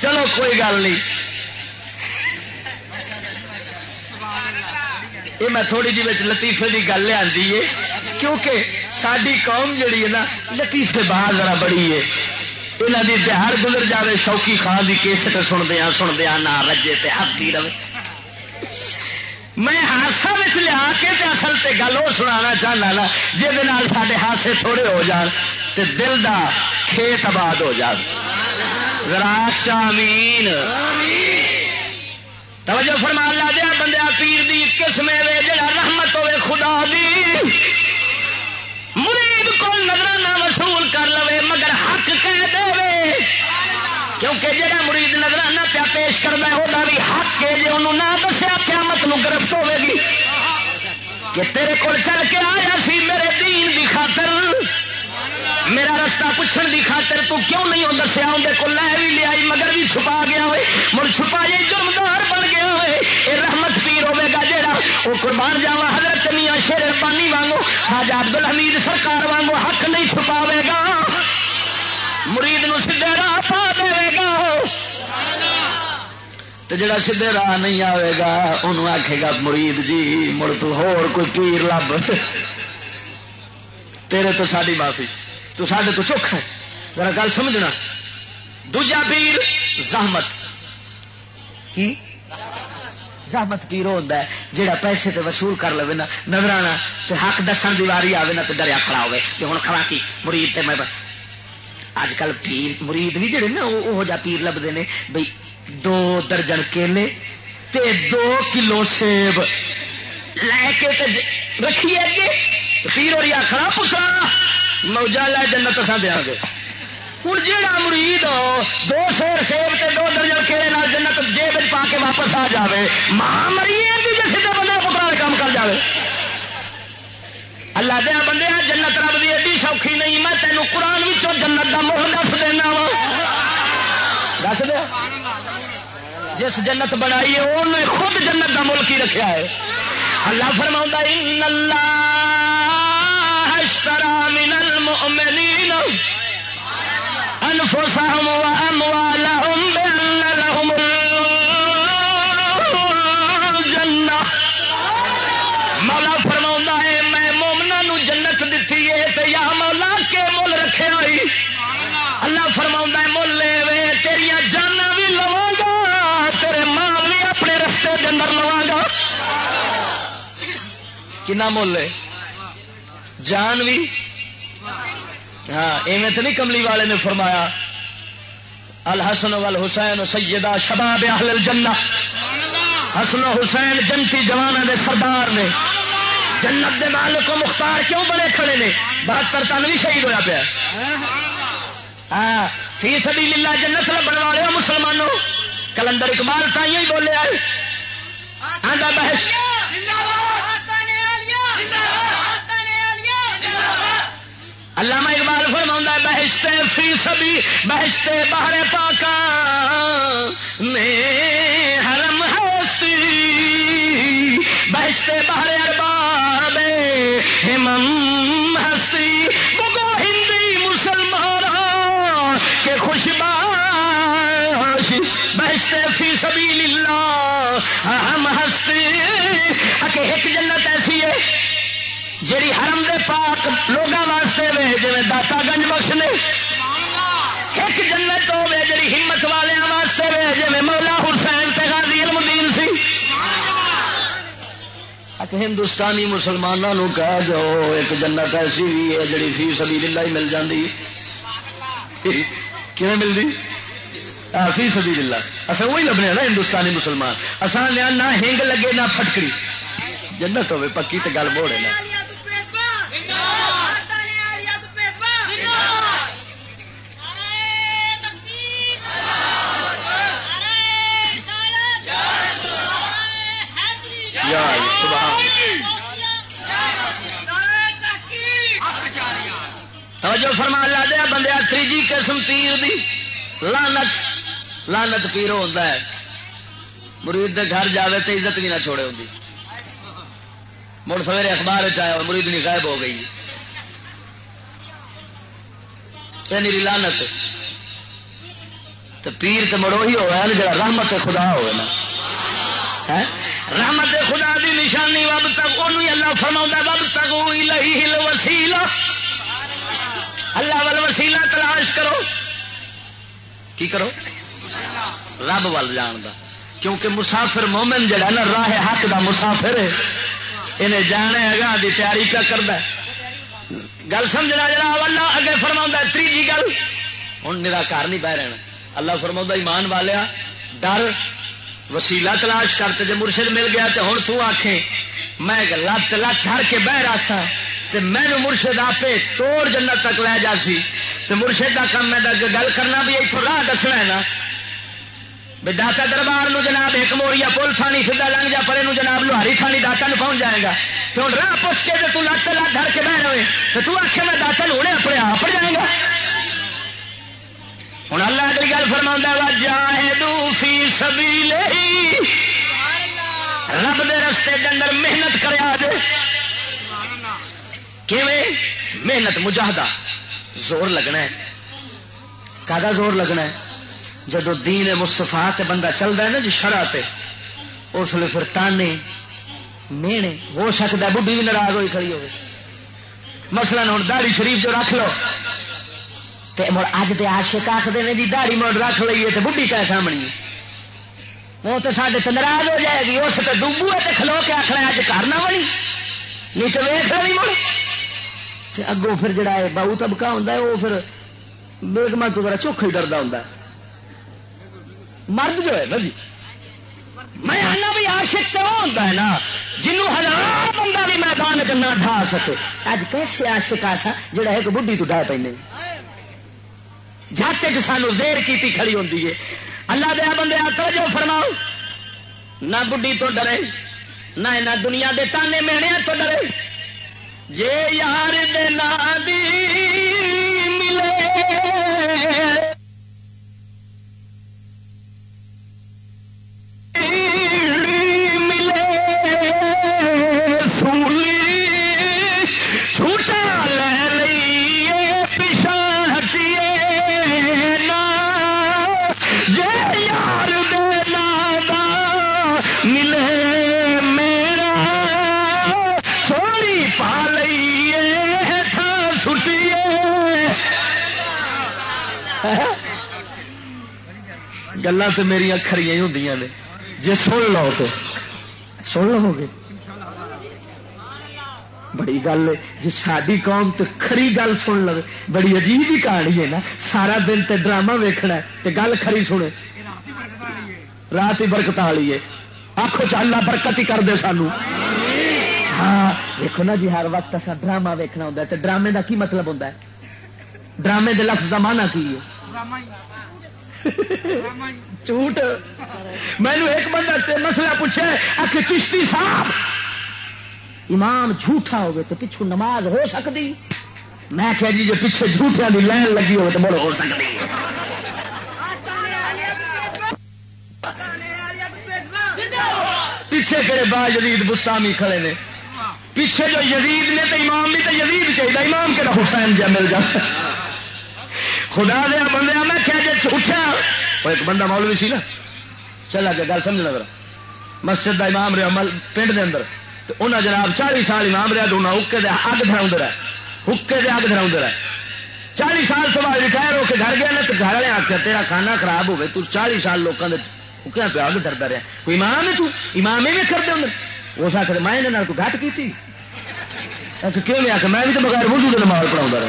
[SPEAKER 2] چلو کوئی گل نہیں۔ یہ میں تھوڑی جی لطیفے کی گل لیا کیونکہ ساری قوم جڑی ہے نا، لطیفے باہر ذرا بڑی ہے۔ یہاں کی تہار گزر جائے شوکی خان کی کیسٹ سندیا سندیا نہ رجے تے ہستی رہے۔ میں ہاسا لیا کے تے اصل سے گل وہ سنا چاہنا نا جہد سارے ہاسے تھوڑے ہو جان۔ تے دل دا کھیت آباد ہو جان راک شامین توجہ فرمان لا دیا بندیا پیر دی قسم جڑا رحمت ہوے خدا دی۔ مرید کو نظرانہ وصول کر لو مگر حق کہہ دے کیونکہ جہاں مرید نظرانہ پیا پیش کرنا وہ بھی حق ہے۔ جی انہوں نہ دسیا، قیامت نو گرفت ہوے گی۔ کہ تیرے کو چل کے آیا سی، میرے دین دی خاطر۔ میرا رستہ پوچھنے کی خاطر تو کیوں نہیں ہو دسیا؟ اندر کو لے بھی لیا مگر بھی چھپا گیا ہوئے۔ مڑ چھپا جی جرمدار بن گیا ہوئے۔ یہ رحمت پیر ہوے گا جا وہ قربان جاوا حضرت میاں شیر پانی وانگو خاجا عبد الحمید سرکار وانگو حق نہیں چھپاوے گا۔ مرید نو سیدے راہ پا دے گا۔ تو جڑا سیدھے راہ نہیں آئے گا انہوں آکھے گا، مرید جی مڑ تو ہور کوئی پیر لب۔ تیرے تو ساری معافی۔ تو سارے تو چوکھ ہے۔ ذرا گل سمجھنا۔ دوجا پیر زحمت۔ کی؟ زحمت پیر ہوتا ہے۔ جہاں پیسے تے وصول کر لے نا نظرانا تے حق دسن دی واری آئے نا تو دریا کھڑا ہوئے کہ ہوں کھڑا کی؟ مرید تے میں اج کل پیر مرید بھی جڑے نا وہ جا پیر لبتے ہیں بھائی دو درجن کیلے تے دو کلو سیب۔ لے کے رکھیے اگے۔ پیر اور آخر پوچھا موجا لے جنت اصا دیا گے ہوں جا مرید دو سیر سیب تے دو درجن کیلے نال جنت جیب پا کے واپس آ جائے ماں مری سیدھے بندے پترا کام کر جائے اللہ دیا بندے جنت رب کی ایڈی سوکھی نہیں میں تینوں قرآن جنت کا مل دس دینا وا دس دیا جس جنت بنائی ہے انہیں خود جنت کا ملک ہی رکھا ہے اللہ فرما اللہ اشترى من المؤمنين أنفسهم وأموالهم بأن لهم الجنة. مولا فرما ہے، میں مومنا نو جنت دیتی ہے تو یا مولا کے مل رکھے ہوئی؟ اللہ فرما ہے، مل لے وے تیریا جانا بھی لوا گا تیرے مال بھی اپنے رستے کے اندر لوا گا کنا مل ہے جان بھی ہاں ایویں تو نہیں کملی والے نے فرمایا، الحسن وال حسین سیدہ شباب اہل الجنہ۔ حسن و حسین جنتی جوان دے سردار نے۔ جنت دے مالک کو مختار کیوں بڑے کھڑے نے؟ بہتر تن بھی شہید ہوا پیا۔ ہاں فی سبھی لیلا جنت لبن والے مسلمانوں۔ کلندر اقبال تھی ہی بولے آئے۔ آدھا بحث۔ علامہ اقبال فرما بحث فی سبھی بحث باہر پاکا، میں حرم ہسی بحث باہر ارباب، ہمم ہسی۔ بگو ہندی مسلمان کے خوش بحث فی سبھی اللہ، ہم ہسی۔ ایک جنت ایسی ہے جیڑی حرم دے پاک لوگوں واسطے وے جی داتا گنج بخش نے، ایک جنت ہو جی ہمت والوں واسطے وے جی مولا حسین تے غازی المدین سی۔ ہندوستانی مسلمانوں کہہ جو، ایک جنت ایسی بھی ہے جڑی فی سبھی دلہ ہی مل جاتی کیون ملتی فی سبھی دلہ اصل وہی لبنے نا ہندوستانی مسلمان۔ اصل نہ ہنگ لگے نہ پھٹکڑی۔ جنت ہوے پکی تو گل موڑے نا۔ توجہ فرما لا دیا بندے تیجی قسم پیر دی۔ لانت لانت پیرو ہوتا ہے۔ مرید دے گھر جاوے تو عزت بھی نہ چھوڑے ہوتی مڑ سویرے اخبار چیا مرید نہیں غائب ہو گئی۔ میری لانت تو پیر تو مڑو ہی ہوا نا جا رحمت خدا ہوئے نا۔ رحمت خدا دی نشانی وب تک وہ اللہ فرما وب تک وسیلہ اللہ وال وسیلہ تلاش کرو۔ کی کرو؟ رب وال جان دا۔ کیونکہ مسافر مومن جڑا نا، راہ حق دا مسافر ہے۔ انہیں جانے اگاں دی تیاری کیا کرتا ہے۔ گل سمجھنا جا اللہ اگے فرما تیجی گل۔ ہوں میرا گھر نہیں بہ رہنا۔ اللہ فرما ایمان والیا ڈر، وسیلہ تلاش کرتے جی مرشد مل گیا تو ہوں تو آخیں میں لت لت ہر کے بہ رہا سا مینو مرشد آپ توڑ جنت تک لے جا سی۔ تو مرشد کا کام میں گل کرنا بھی اتوں راہ دسنا ہے نا۔ بے داتا دربار نو جناب ایک موریا پل تھانی سیدا لنگ جا پڑے جناب لوہاری تھانی داتا نو پہنچ جائے گا۔ تو ہوں راہ پوچھ کے تو لت لت دھر کے بہ رہے تو تو آخر میں داتا ہونے اپنے آپ جائے گا۔ ہوں اللہ اگلی گل فرما وا جاہدو فی سبیل رب دے رستے کے اندر محنت کریا جے محنت مجاہدہ۔ زور لگنا ہے۔ کا زور لگنا ہے؟ جب دین مستفا تے بندہ چلتا ہے نا جی شرح تے، اس لیے پھر تانے، مینے ہو سکتا ہے بڈی بھی ناراض ہوئی کھڑی ہوگی مسئلہ ہوں دہڑی شریف جو رکھ لو مڑ اج تو آشک آخر نے جی دہڑی مڑ رکھ لیے تو بڈی کا سامنی وہ تو سارے تو ناراض ہو جائے گی، اس تو ڈوبو ہے کھلو کے آخر اج کرنا بڑی نہیں تو ویخ نہیں مڑ اگوں پھر جڑا ہے بہو طبقہ ہوں وہ پھر بیگما تو ذرا چوکھا ہی ڈردا ہوں مرد جو ہے نا جی میں آنا بھی آشک تو ہوتا ہے نا، جنوں ہزار بندہ بھی میدان کرنا ڈھا سکے۔ اج کیسے آشک آسا جڑا ایک بڈھی تو ڈا پہ جاتے جو سانو زیر کی کھڑی ہوتی ہے۔ اللہ دیا بندے، آ جو فرماؤ۔ نہ بڈھی تو ڈرے، نہ دنیا دے تانے میڑے تو ڈرے۔ جے یار دی ملے۔ گلا تو میری کھڑی ہوں نے۔ جی سن لو تو سن لو گے۔ بڑی گل جی ساری قوم تو کھری گل سن لو۔ بڑی عجیب ہی کہانی ہے نا۔ سارا دن تے ڈرامہ ویکھنا ہے تے گل کھری سنے۔ رات ہی برکت والی ہے۔ آخو چل برکت ہی کر دے سانو۔ ہاں دیکھو نا جی ہر وقت اصا ڈرامہ ویکنا ہوتا ہے ڈرامے دا کی مطلب ہوتا ہے؟ ڈرامے دے لفظ کا مانا کی ہے؟ جھوٹ۔ مینو ایک بندہ مسئلہ پوچھے آخر چشتی صاحب، امام جھوٹا ہوگی تو پچھو نماز ہو سکتی؟ میں کہ جی جو پیچھے جھوٹیا کی لائن لگی ہوگی تو مڑ ہو سکتی۔ پیچھے کہڑے با جدید بستانی کھڑے نے؟ پیچھے جو یزید نے تو امام بھی تو یزید چاہیے، امام کہڑا حسین جا مل جائے خدا دیا بندے میں کیا جی اٹھا۔ وہ ایک بندہ مولوی سی نا۔ چلا گیا گل سمجھنا ذرا۔ مسجد کا امام رہا پنڈ کے اندر۔ تو انہیں جناب چالی سال امام رہا، تو انہیں حکے دے اگ دراؤ رہا۔ حکے دے اگ دراؤ رہا۔ چالی سال تو بعد ریٹائر ہو کے گھر گیا نا، تو گھر والے آخر تیرا کھانا خراب ہو گئے تو چالی سال لوگوں کے حکیا پہ اگ ڈرتا رہا۔ کوئی امام ہے تو؟ امام ہی کرتے ہوں اس آخر میں یہاں کو گھٹ کی کیوں نہیں آخر میں بھی تو بغیر وضو کے نماز پڑھاؤں رہا۔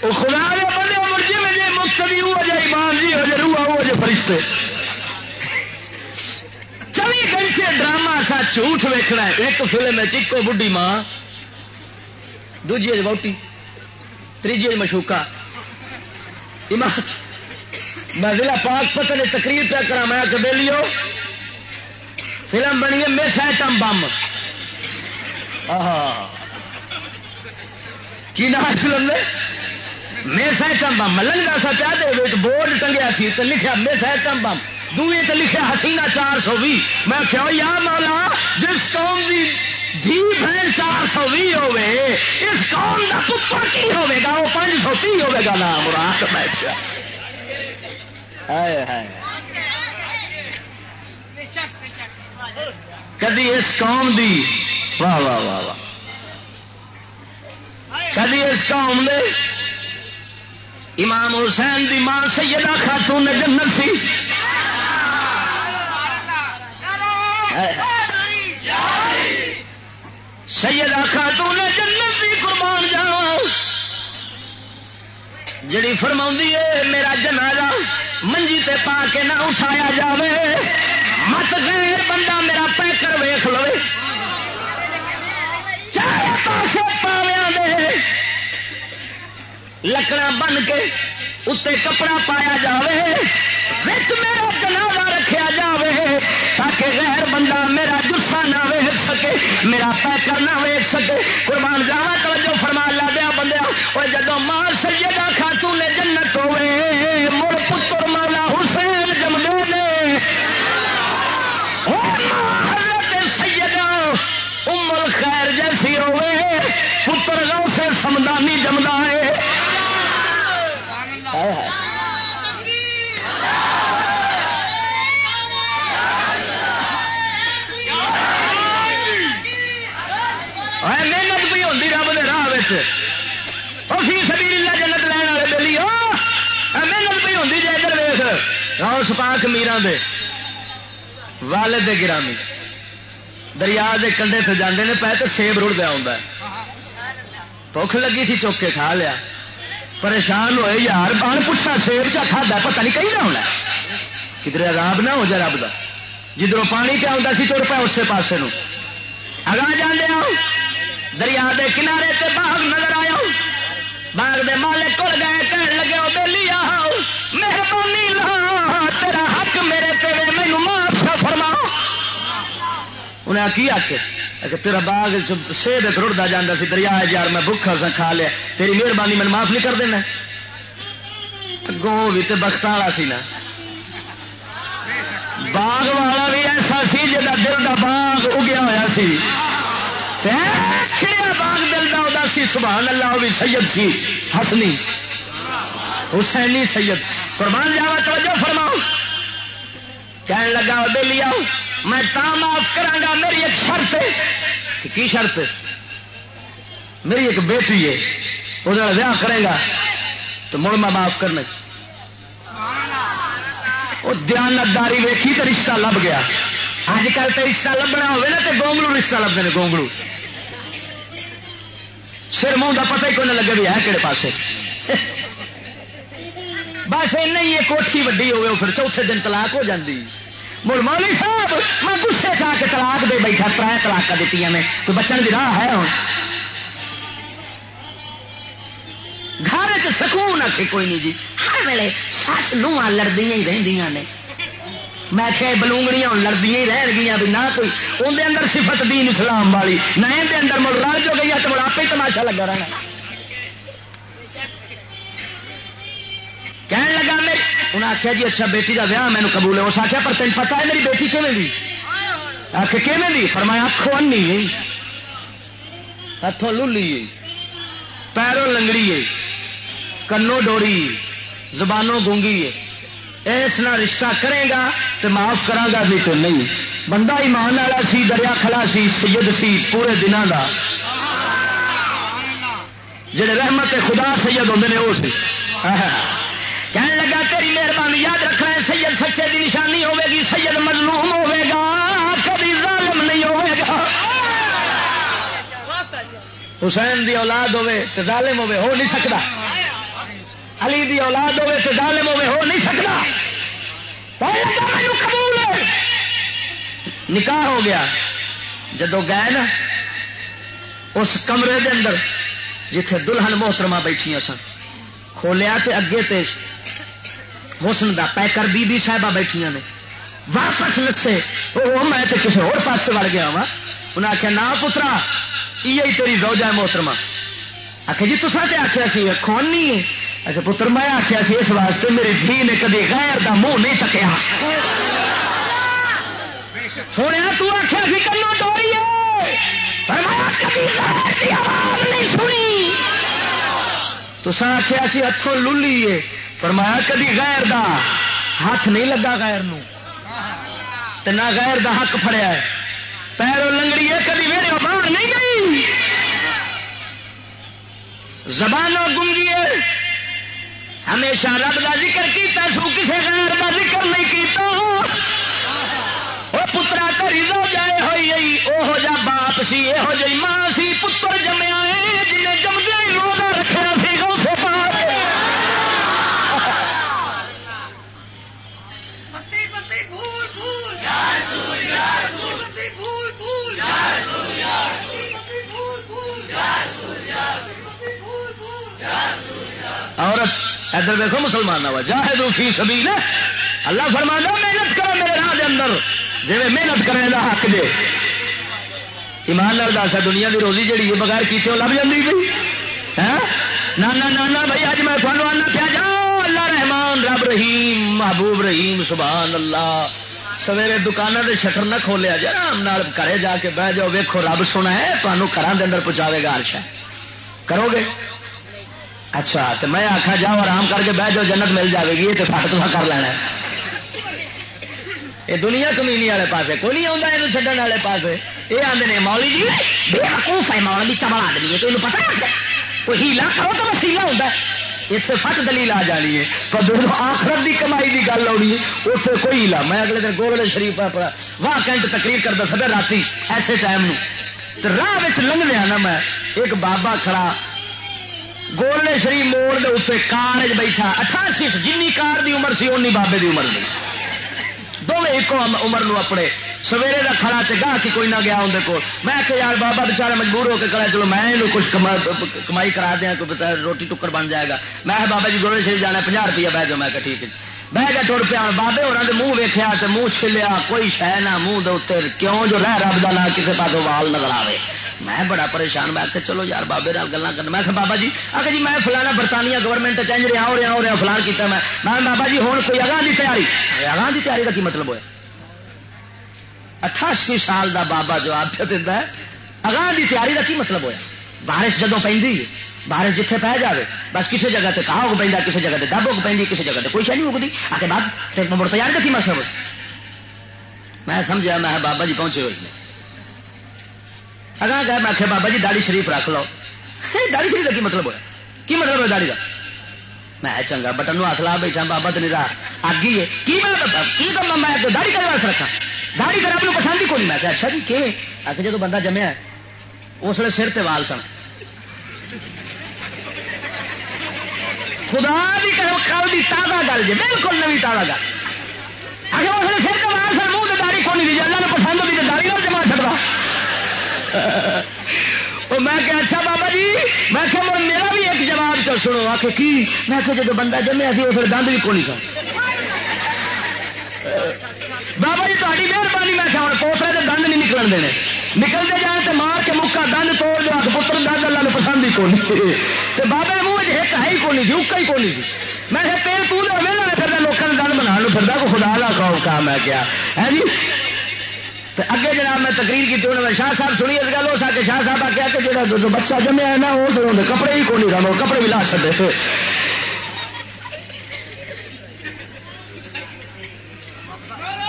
[SPEAKER 2] خدا بندے مرجی مجھے ہو جائے ایمان جی ہو جائے روح ہو جائے فرشتے۔ گھنٹے ڈرامہ سا جھوٹ ویکنا ہے۔ ایک فلم چیک بڈی ماں، دوجی بہتی تیجی مشوکا میں ضلع پاک پتہ نے تقریر پہ کرا، میں کہ فلم بنی ہے مس ایٹم بم۔ کی نام فلم نے مس ایٹم بم۔ ملن کا سا پیا دے بورڈ ٹنگیا سی تو لکھا مس ایٹم بم۔ دوئے تو لکھا حسینہ چار سو بھی میں کیا یا مولا، جس قوم کی دھی بہن چار سو بھی ہوے اس قوم کا پتر کی ہوے گا؟ وہ پانچ سو تی ہوے گا نا مراد کدی اس قوم دی، واہ واہ واہ واہ۔ کدی اس قوم نے امام حسین دی ماں سیدہ خاتون نے جنت سی۔ سیدہ خاتون نے جنت دی قربان جاؤ جڑی فرما ہے، میرا جنازہ منجی تے پا کے نہ اٹھایا جاوے۔ مت غیر بندہ میرا پیکر ویخ لو چار پاسے پاویا دے۔ لکڑا بن کے اتنے کپڑا پایا جاوے، وچ میرا جنازہ رکھیا جاوے، تاکہ غیر بندہ میرا جسا نہ ویچ سکے، میرا پیکر نہ ویچ سکے۔ قربان جاوا توجہ فرما لا دیا بندیا اور جدو ماں سیدہ والد گرامی۔ دریا دے کنڈے سے جانے نے پہ تو سیب رڑ دیا ہوں بھوک لگی سی، چوک کے کھا لیا۔ پریشان ہوئے، یار بان پوچھنا سیب چا کھا پتہ نہیں کہیں نہ ہونا۔ کدھر عذاب نہ ہو جائے رب کا جدھر پانی پیا ہوتا سی تر پہ اسے پاسے اگا جانے آؤ۔ دریا دے کنارے تے باغ نظر آیا۔ باغ دے مالک کول گئے، کہن لگے وہ بہلی آؤ، مہربانی لا تیرا انہیں کی آ کے تیرا باغ سیب رڑتا جانا سی، دریا یار، میں بھوکا سا کھا لیا۔ تیری مہربانی میں معاف نہیں کر دینا۔ گو بھی تو بخت والا سی نا۔ باغ والا بھی ایسا سی جا دل کا باغ اگیا ہوا سی۔ باغ دل کا سی؟ سبحان اللہ وہ بھی سید سی ہسنی حسینی سید۔ قربان جاوا، توجہ فرماؤ۔ کہنے لگا بے لیا میں تا معاف کرا میری ایک شرط ہے۔ کی شرط میری ایک بیٹی ہے وہ ویاہ کرے گا، تو مڑ میں معاف کرنے۔ وہ دیانتداری ویکھی تو رشتہ لب گیا۔ اج کل تو رشتہ لبنا ہوگا نا تو گونگلو رشتہ لبتے ہیں، گونگلو۔ سر منہ کا پتہ ہی کوئی نہ لگے بھی ہے کہڑے پاسے۔ بس ایسا ہی کوٹھی وڈی ہوگی پھر چوتھے دن طلاق ہو جاتی مڑ مولوی صاحب، میں گسے چاہ کے طلاق دے بیٹھا تر طلاق دیتی میں کوئی بچن کی راہ ہے ہوں گھر چ سکون آ کوئی نہیں جی۔ ہر ویلے سس نواں لڑدیا ہی رہدی نے۔ میں کہ بلونگڑیاں لڑدیا ہی رہ گیا بھی، نہ کوئی۔ اندر اندر صفت دین اسلام والی، نہ اندر مڑ رل جو گئی تو مڑ آپ ہی تماشا لگا رہنا۔ کہنے لگا میری انہیں آخیا جی اچھا بیٹی کا ویاہ مینو قبول ہے۔ اس آخیا پر تین پتا ہے میری بیٹی کیون دی؟ آخ کیون دی؟ فرمایا اکھو انی ہاتھوں لولی پیروں لنگڑی ہے کنو ڈوری زبانوں گونگی ہے اس نہ رشتہ کرے گا تو معاف کرا گا بھی تو نہیں۔ بندہ ایمان والا سی، دریا کھلا سی، سید سی، پورے دنوں کا جڑے رحمت خدا سید ہوتے ہیں وہ سی۔ کہنے لگا، تیری مہربانی یاد رکھنا ہے، سید سچے کی نشانی ہوے گی سید مظلوم ہوے گا کبھی ظالم نہیں ہوے گا حسین دی اولاد ہوے تو ظالم ہوے ہو نہیں سکتا۔ علی دی اولاد ہوے تو ظالم ہوے ہو نہیں سکتا۔ قبول ہے۔ نکاح ہو گیا۔ جدو گئے نا، اس کمرے دے اندر جتھے دلہن محترمہ بیٹھیا سن، کھولیا تے اگے تے حسن دا پیکر بی بی صاحبہ بیٹھیا نے۔ واپس نسے وہ میں تے کسی اور پاس وڑ گیا ہاں۔ وا انہیں آخیا نہ پترا یہ تیری زوجہ ہے محترمہ۔ آخ جی تصا تے آخیا سی، کون نہیں ہے؟ اچھا پتر، میں آخیا سی اس واسطے میری دھی نے کدی غیر دا منہ نہیں تکیا۔ سونے تو آخیا سی کلو ڈوری آواز نہیں سنی۔ تسا آخیا سی ہاتھوں لولی ہے۔ فرمایا کدی غیر دا ہاتھ نہیں لگا غیر نو نہ غیر دا حق فڑیا ہے۔ پیروں لنگڑی ہے، کدی میرے باہر نہیں گئی۔ زبانوں گنگی ہے۔ ہمیشہ رب کا ذکر کیتا سو کسی غیر کا ذکر نہیں کیتا۔ وہ پترا کری دو جائے ہوئی وہ جا باپ سی یہو جی ماں سی، پتر جمیا ہے جنہیں جمدے روزہ عورت، ادھر دیکھو مسلمان ہوا جاہد فی سبیل اللہ۔ فرما دو محنت کرو میرے راہ دے اندر۔ جی محنت کرنے کا حق دے۔ ایمان لال دس دنیا کی روزی جہی ہے بغیر کیتے لب جاتی گئی نانا ہاں؟ نانا بھائی اج میں تھوڑا آنا پیا جا اللہ رحمان، رب رحیم، محبوب رحیم، سبحان اللہ۔ سویرے دکانوں کے شٹر نہ کھولیا جا آرام کرے جا کے بہ جاؤ ویکو رب سنا ہے تمہوں گھر اندر پہنچاوے گا ہرشا کرو گے؟ اچھا تو میں آخا جاؤ، آرام کر کے بہ جاؤ، جنت مل جائے گی تو فٹ تو کر لینا یہ دنیا کمینی والے پاس کوئی نہیں آتا یہ چڈن والے پاس یہ آدھے نے، مولی جی بے حقوف ہے، مولی چمڑ آدمی ہے، تو یہ پتا کوئی ہیلا کرو تو وسیلا ہوتا ہے۔ اس سے فٹ دلیل آ جانی ہے۔ پر دونوں آخرت کی کمائی کی گل آنی ہے اتنے کوئی ہیلا میں اگلے دن گولڈ شریف واہ کینٹ تقریر کرتا سب رات ایسے ٹائم راہ لنگ لیا نا میں، ایک بابا کھڑا، گولڈ شریف موڑ کے اتنے کار بیٹھا۔ اٹھاسی جن کار دی عمر سی، اونی بابے دی عمر سی دونوں ایک عمر نو اپنے۔ سویرے کا کھڑا تے گاہ کی کوئی نہ گیا اندر کو میں کہ یار بابا بچارا مجبور ہو کے کرا چلو میں کچھ کمائی کرا دیا کوئی روٹی ٹکر بن جائے گا۔ میں بابا جی گولے شریف جانا پناہ روپیہ بہ جاؤ۔ میں کہ ٹھیک ہے۔ بہ گیا ٹر پیا، بابے ہونا منہ ویخیا تو منہ چلیا کوئی شہ نہ منہ دے کیوں جو رہ رب کا نہ کسی پاس وال نظر آئے میں بڑا پریشان، میں کہ چلو یار بابے گلا کرنا۔ میں بابا جی آ جی میں فلانا برطانیہ گورنمنٹ چینج رہا ہو رہا ہو رہا فلان کیا میں میں بابا جی ہوں کوئی اگاں کی تیاری؟ اگاں کی تیاری کا کی مطلب ہوا اٹھاسی سال دا بابا جواب دیتا ہے اگاں کی تیاری کا کی مطلب ہوا بارش جدو پہ بارش جتنے پہ جائے بس کسی جگہ تے کہا پہ کسی جگہ تے دب اگ پہ کسی جگہ تے کوئی شہ نہیں اگتی آ کے بس مڑ تیار کا کی مطلب میں سمجھا، میں بابا جی پہنچے ہوئے اگاں گیا میں آخیا، بابا جی داڑی شریف رکھ لو۔ داڑی شریف کا کی مطلب ہوا کی مطلب ہے داڑی کا میں چنگا، بٹن ہاتھ لا بیٹھا، بابا تو نہیں رہا آگ ہے۔ کی مطلب؟ کی کرنا میں داڑی کا رکھا داڑی کر اپنے پسند ہی کون میں کہ اچھا جی کہ آ کے جب بندہ جمیا اس لیے سر وال سن۔ خدا بھی کل کی تازہ گل جی بالکل نوی تازہ گل۔ اگر اس نے سر وال سن، منہ داڑی کون دی جی، اللہ نے پسند ہوتی جی، تو داڑی نہ جما چڑتا میں کہ اچھا بابا جی میں کہ میرا بھی ایک جواب چل سنو۔ آ کے کی؟ میں کہ جب بندہ جمے سی اس دند بھی کون سن۔ بابا جی تاری مہربانی میں کہ پوترے کے دند نہیں نکل دینے نکلتے جائیں تو مار کے مکا دند توڑ دیا پتر دند اللہ نے پسند ہی کون تو بابا منہ ایک ہے ہی کونی سی اکا ہی کونی سی میں کہ تیل تو ویلا پھر لوگوں نے دند بنا لو پھر کو خدا کا خوف کہا میں کیا ہے جی اگے جناب میں تقریر کی انہوں نے شاہ صاحب سنی اس گل ہو سکے شاہ صاحب آ کہ جا جو بچہ جمیا ہے نا اس کپڑے ہی کون رہو کپڑے بھی لا سکتے سر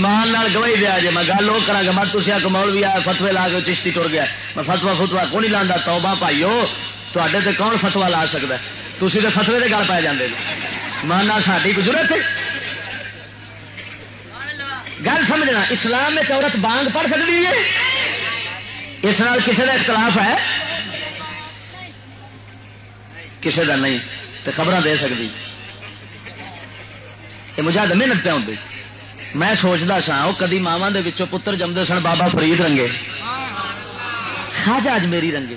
[SPEAKER 2] ایمان نال گواہی دیا جی میں گل وہ کرا گا مت تھی کمول بھی آیا، فتوے لا کے چشتی ٹر گیا۔ میں فتوا فتوا کو نہیں لانا توبہ بھائیو تے کون فتوا لا سکتا تھی تو فتوے کے گل پائے جانے جی۔ ماننا ساری کو ضرورت ہے؟ گل سمجھنا، اسلام میں عورت بانگ پڑھ سکتی ہے؟ اس نال کسی کا اختلاف ہے؟ کسی کا نہیں تو خبر دے سکتی یہ مجھے محنت پہ ہوتی میں سوچتا سا وہ کدی ماوا پتر جمدے سن بابا فرید رنگے۔ خاجا اج میری رنگے۔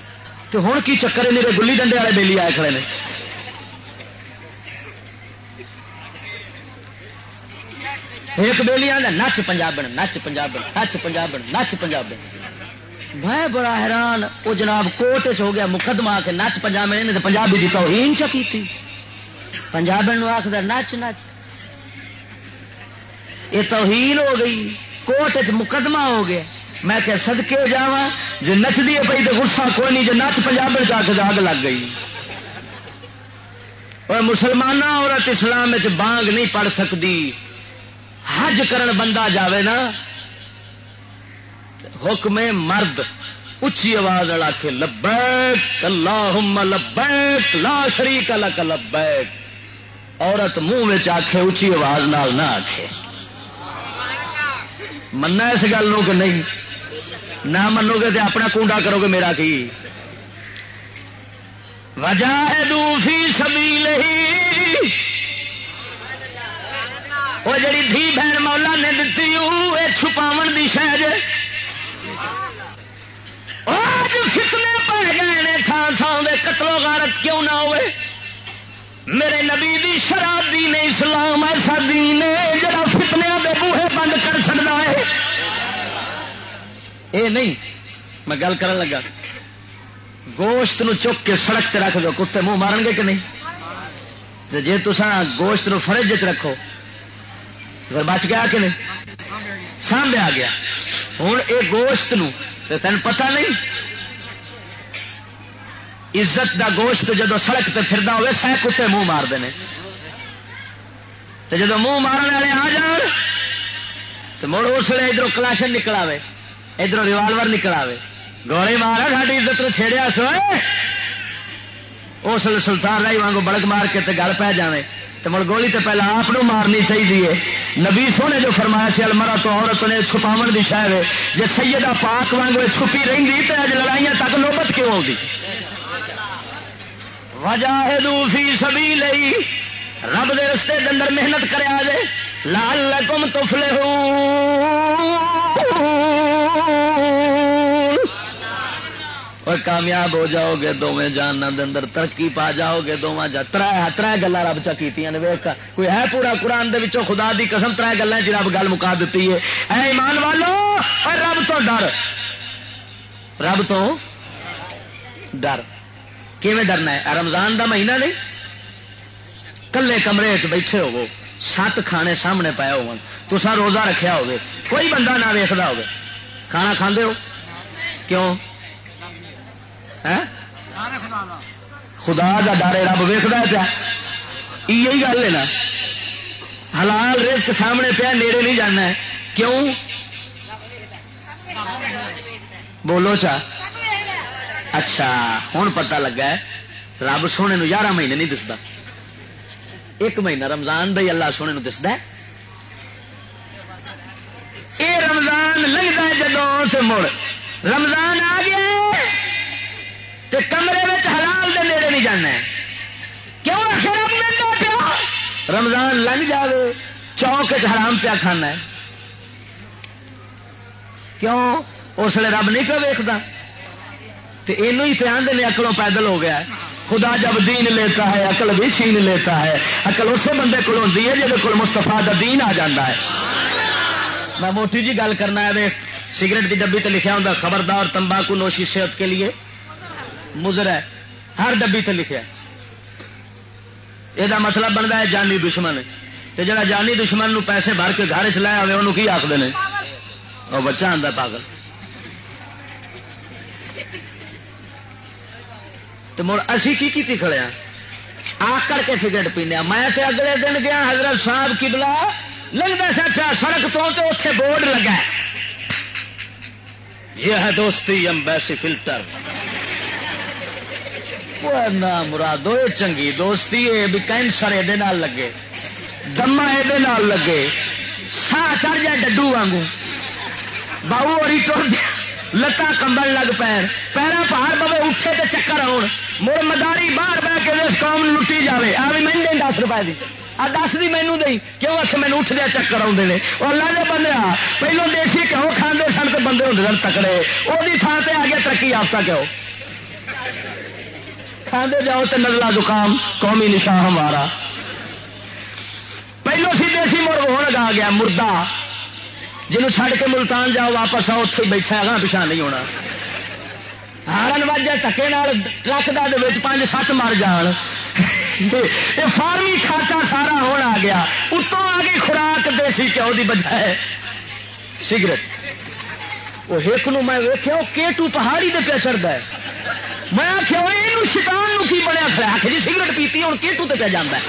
[SPEAKER 2] تو ہوں کی چکر میرے گلی ڈنڈے والے بیلی آئے کھڑے نے۔ ایک بیلی آ نچ پنجاب نچ پنجاب نچ پنجاب نچ پنجاب میں بڑا حیران وہ جناب کوٹ چ ہو گیا، مقدمہ آ کے نچ پنجاب پنجابی کی توہین چکی تھی پنجاب آخر نچ نچ۔ یہ توہین ہو گئی، کوٹ چ مقدمہ ہو گیا۔ میں کہ سدکے جا جی نچدی پی تو غصہ کوئی نہیں جی نچ پنجاب جا کے آگ لگ گئی۔ اور مسلمان عورت اسلام بانگ نہیں پڑھ سکتی حج کرن بندہ جاوے نا، حکم مرد، اچھی آواز والا کے لبیک اللہ لبیک، لا شریک لک لبیک۔ عورت منہ آخے اچھی آواز نال نہ آخے مننا اس گل کہ نہیں؟ نہ منو گے تو اپنا کنڈا کرو گے میرا کی؟ وجہ ہے دوفی سبھی وہ جڑی دھی بہن مولا نے دتی یہ چھپاو کی شہج فتنے پہ گئے تھان تھان دے قتل و غارت کیوں نہ ہوئے؟ میرے نبی دی شراب دین اسلام ایسا دین ہے جڑا فتنیا دے بوہے بند کر سکتا ہے۔ اے نہیں، میں گل کرن لگا۔ گوشت نو چک کے سڑک سے رکھ دو، کتے منہ مارن گے کہ نہیں؟ جی تسا گوشت نو فرج چ رکھو پھر بچ گیا کہ نہیں؟ سامنے آ گیا۔ ہوں یہ گوشت نو تین پتہ نہیں عزت دا گوشت جدو سڑک تے پھردا ہوئے سہ کتے منہ مارتے ہیں جدو منہ مارن والے آ جان تو مڑ اس لیے ادھر کلاشن نکل آئے ادھر ریوالور نکل آئے گولی مارا ساری عزت نے چھیڑیا سو۔ اس لیے سلطان رائی وانگو بڑک مار کے گل پی جائے تو مڑ گولی تو پہلے آپ مارنی چاہیے نبی سونے جو فرمایا سی المرا تو عورت نے چھپاو کی شاید جی سیدہ پاک وانگو چھپی رہی تو اج لڑائیاں تک نوبت کیوں ہوگی وجاہدو فی سبھی لئی رب دے رستے دے اندر محنت کریا جے لعلکم تفلحون۔ اور کامیاب ہو جاؤ گے دونوں جان دے اندر، ترقی پا جاؤ گے دونوں جا تر تر گلا رب چا کی ویخ کوئی ہے پورا قرآن دے وچوں خدا دی قسم تر گلیں چ رب گل مکا دیتی ہے۔ اے ایمان والو اور رب تو ڈر۔ رب تو ڈر۔ کیون ڈرنا ہے؟ رمضان دا مہینہ نہیں؟ کلے کمرے چ بیٹھے ہو سات کھانے سامنے پایا ہو تسا روزہ رکھیا ہو کوئی بندہ نہ ویکتا ہو کھانا کھاندے ہو؟ کیوں؟ خدا کا ڈر رب ویکد پیا یہی گل ہے نا۔ حلال رزق سامنے پیا، نیڑے نہیں جانا ہے۔ کیوں؟ بولو چا۔ اچھا ہوں پتا لگا ہے، رب سونے نو یارہ مہینے نہیں دستا ایک مہینہ رمضان دے اللہ سونے نو دستا ہے۔ اے رمضان لگتا ہے جدو تو مڑ۔ رمضان آ گیا تے کمرے میں حلال دے نیڑے نہیں جانا کیوں رب ملتا پیا رمضان لنگ جائے چوک حرام پیا کھانا ہے۔ کیوں؟ اس لیے رب نہیں پہ ویکتا تو یہ پہ آدھے اکلوں پیدل ہو گیا خدا جب دین لیتا ہے، اکل بھی سین لیتا ہے۔ اکل اسی بندے کو ہوتی ہے جہد کو مستفا کا دین آ جاتا ہے۔ میں موٹی جی گل کرنا ہے سگریٹ کی ڈبی تے لکھا ہوں خبردار تمباکو نوشی صحت کے لیے مضر ہے۔ ہر ڈبی تے لکھا یہ مطلب بنتا ہے جانی دشمن۔ تے جڑا جانی دشمن نو پیسے بھر کے گھر چ لایا ہوئے انہوں کی آخر نے؟ بچہ آتا پاگل۔ تو مڑ اسی کی کیتی کھڑے ہیں؟ آ کر کے سگریٹ پینے میں تے اگلے دن گیا حضرت صاحب کبلا لگتا سا پیا سڑک تو اتے بورڈ لگا یہ ہے دوستی امبیسی فلٹر۔ مرادو یہ چنگی دوستی ہے بھی کینسر یہ لگے۔ دما یہ لگے۔ سا چڑھ جائے ڈڈو وگوں باؤ اور لتاں کمبل لگ پین۔ پیرا پہاڑ بابے اٹھے تے چکر آؤ مڑ مداری باہر بہ کے اس قوم لٹی جائے آ بھی مہنگے دس روپئے کی آ دس دی مینو دئی۔ کیوں آخ مینو اٹھ دیا چکر آتے ہیں وہ اللہ نے بندے پہلو دیسی کہو کھانے سن تو بندے ہوتے سن تکڑے۔ وہ تھان سے آ گیا ترقی یافتہ کہو۔ کھانے جاؤ تو نزلہ زکام، قومی نشان ہمارا پہلو سی دیسی مڑ ہو لگا گیا، مردہ۔ جنہوں چھڈ کے ملتان جاؤ، واپس آؤ اتنے بیٹھا ہے پچھا نہیں ہونا۔ ہارن وجہ ٹکے ٹرک دے پانچ سات مر جان یہ فارمی کھاتا سارا ہونا آ گیا اتوں آ گئی خوراک دیسی کیوں دی بجائے سگریٹ وہ ایک نو میں ویکیا وہ کیٹو پہاڑی دے پہ چڑھتا ہے میں آخیا یہ شیطان نو کی بنیا کھڑا آخ جی سگریٹ پیتی ہوں کیٹو تے پہ جانا ہے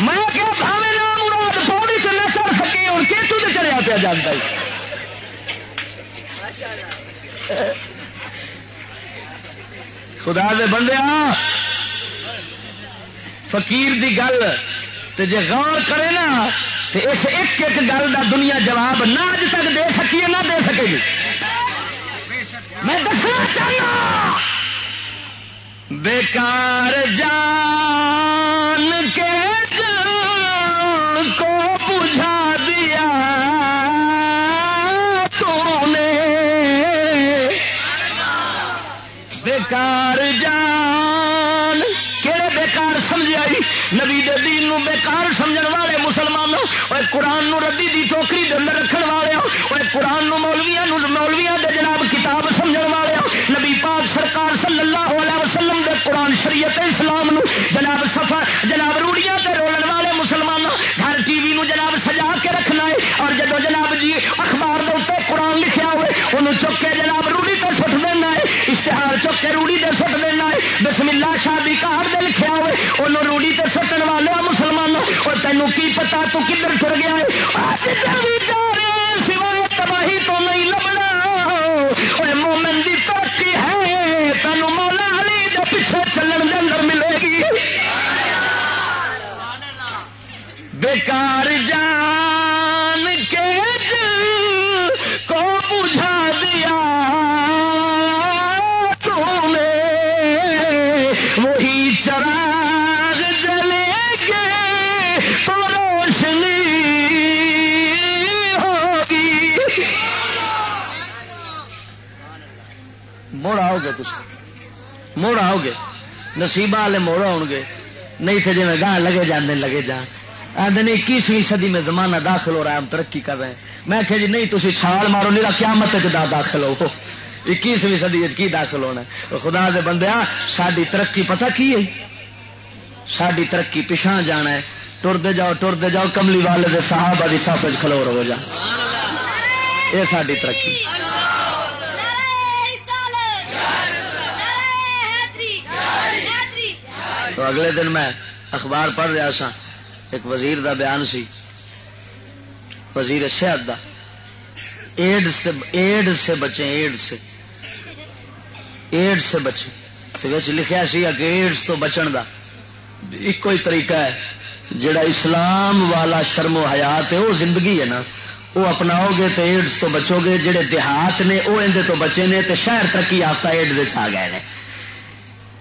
[SPEAKER 2] میں کیا بھاوے نام مراد پوڑی سے نہ چڑھ سکے ہوں کیٹو تے چڑھیا پہ جانا ہے خدا دے بندے فقیر دی گل تے جے غور کرے نا تے اس ایک ایک گل دا دنیا جواب نہ اج تک دے سکیے نہ دے سکے گی. میں دسنا چاہنا، بیکار جان اور قرآن نو ردی دی ٹوکری دے اندر رکھن والے اور قرآن نو مولویاں نو مولویاں دے جناب کتاب سمجھن والے نبی پاک سرکار صلی اللہ علیہ وسلم دے قرآن شریعت اسلام نو جناب سفر جناب روڑیاں تے رولن والے مسلمانوں گھر ٹی وی نو جناب سجا کے رکھنا ہے اور جدو جناب جی اخبار دے اتنے قرآن لکھیا ہوئے انہوں چک کے جناب روڑی تے سٹ دینا ہے اشتہار چک کے روڑی تے سٹ دینا ہے بسم اللہ شادی کار کی پتا تو کدھر ٹر گیا ہے؟ سوائے تباہی تو نہیں لبنا۔ مومن دی ترقی ہے تینوں مولا علی دے پیچھے چلن دے اندر ملے گی۔ بیکار۔ آؤ گے؟ نصیبہ والے موڑ آؤ گے۔ نہیں تھے جی میں گاہ لگے جانے لگے جان۔ آدھے اکیسویں صدی میں زمانہ داخل ہو رہا ہے، ہم ترقی کر رہے ہیں۔ میں کہ جی نہیں تھی چھال مارو، نہیں قیامت دا داخل ہو۔ اکیسویں صدی کی داخل ہونا ہے؟ خدا دے بندے ساری ترقی پتہ کی ہے؟ ساری ترقی پچھا جانا ہے۔ ٹرتے جاؤ ٹرتے جاؤ، کملی والے دے صحابہ دی صف کھلور ہو جا۔ یہ ساری ترقی۔ تو اگلے دن میں اخبار پڑھ رہا سا ایک وزیر دا بیان سی۔ وزیر صحت دا۔ ایڈ سے ایڈ سے بچے ایڈ سے۔ ایڈ سے بچے تو لکھا سی کہ ایڈس تو بچن دا۔ ایک ہی طریقہ ہے۔ جڑا اسلام والا شرم و حیات ہے، وہ زندگی ہے نا۔ وہ اپناؤ گے تو ایڈس تو بچو گے۔ جڑے دیہات نے، وہ اندر تو بچے نے تو شہر ترقی یافتہ ایڈ آ گئے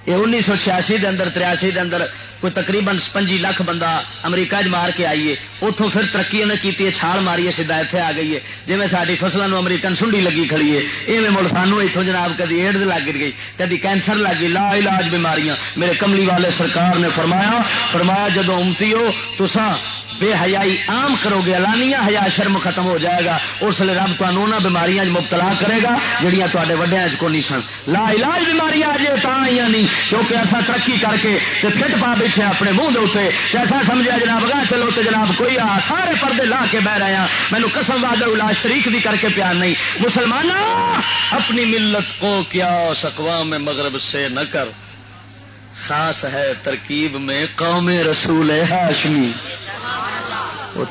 [SPEAKER 2] یہ انیس سو چھیاسی کے اندر، تریاسی کے اندر کوئی تقریباً پنجی لاکھ بندہ امریکہ چ مار کے آئیے اتوں پھر ترقی انہیں کی چھال ماری ہے سیدا اتنے آ گئی ہے۔ جی میں ساری فصلوں امریکن سنڈی لگی کھڑی ہے یہ مڑ سانو اتوں جناب کدی ایڈز لگ گئی، کدی کینسر لگ گئی، لا علاج بیماریاں۔ میرے کملی والے سرکار نے فرمایا فرمایا جدو امتی ہو تو بے حیائی عام کرو گے الانیہ حیا شرم ختم ہو جائے گا۔ اس لیے رب تمہیں بیماریاں مبتلا کرے گا جہیا تے وڈیا کو نہیں سن۔ لا علاج بیماریاں اجے تا آئی نہیں کیونکہ ایسا ترقی کر کے فٹ پا بیٹھے اپنے منہ دے ایسا سمجھا جناب گاہ چلو تو جناب، کوئی آ سارے پردے لا کے بہ رہے ہیں۔ مینو قسم واد علاج شریک بھی کر کے پیار نہیں۔ مسلمان اپنی ملت کو کیا سکوا مغرب سے نہ کر۔ خاص ہے ترکیب میں قوم رسول ہاشمی۔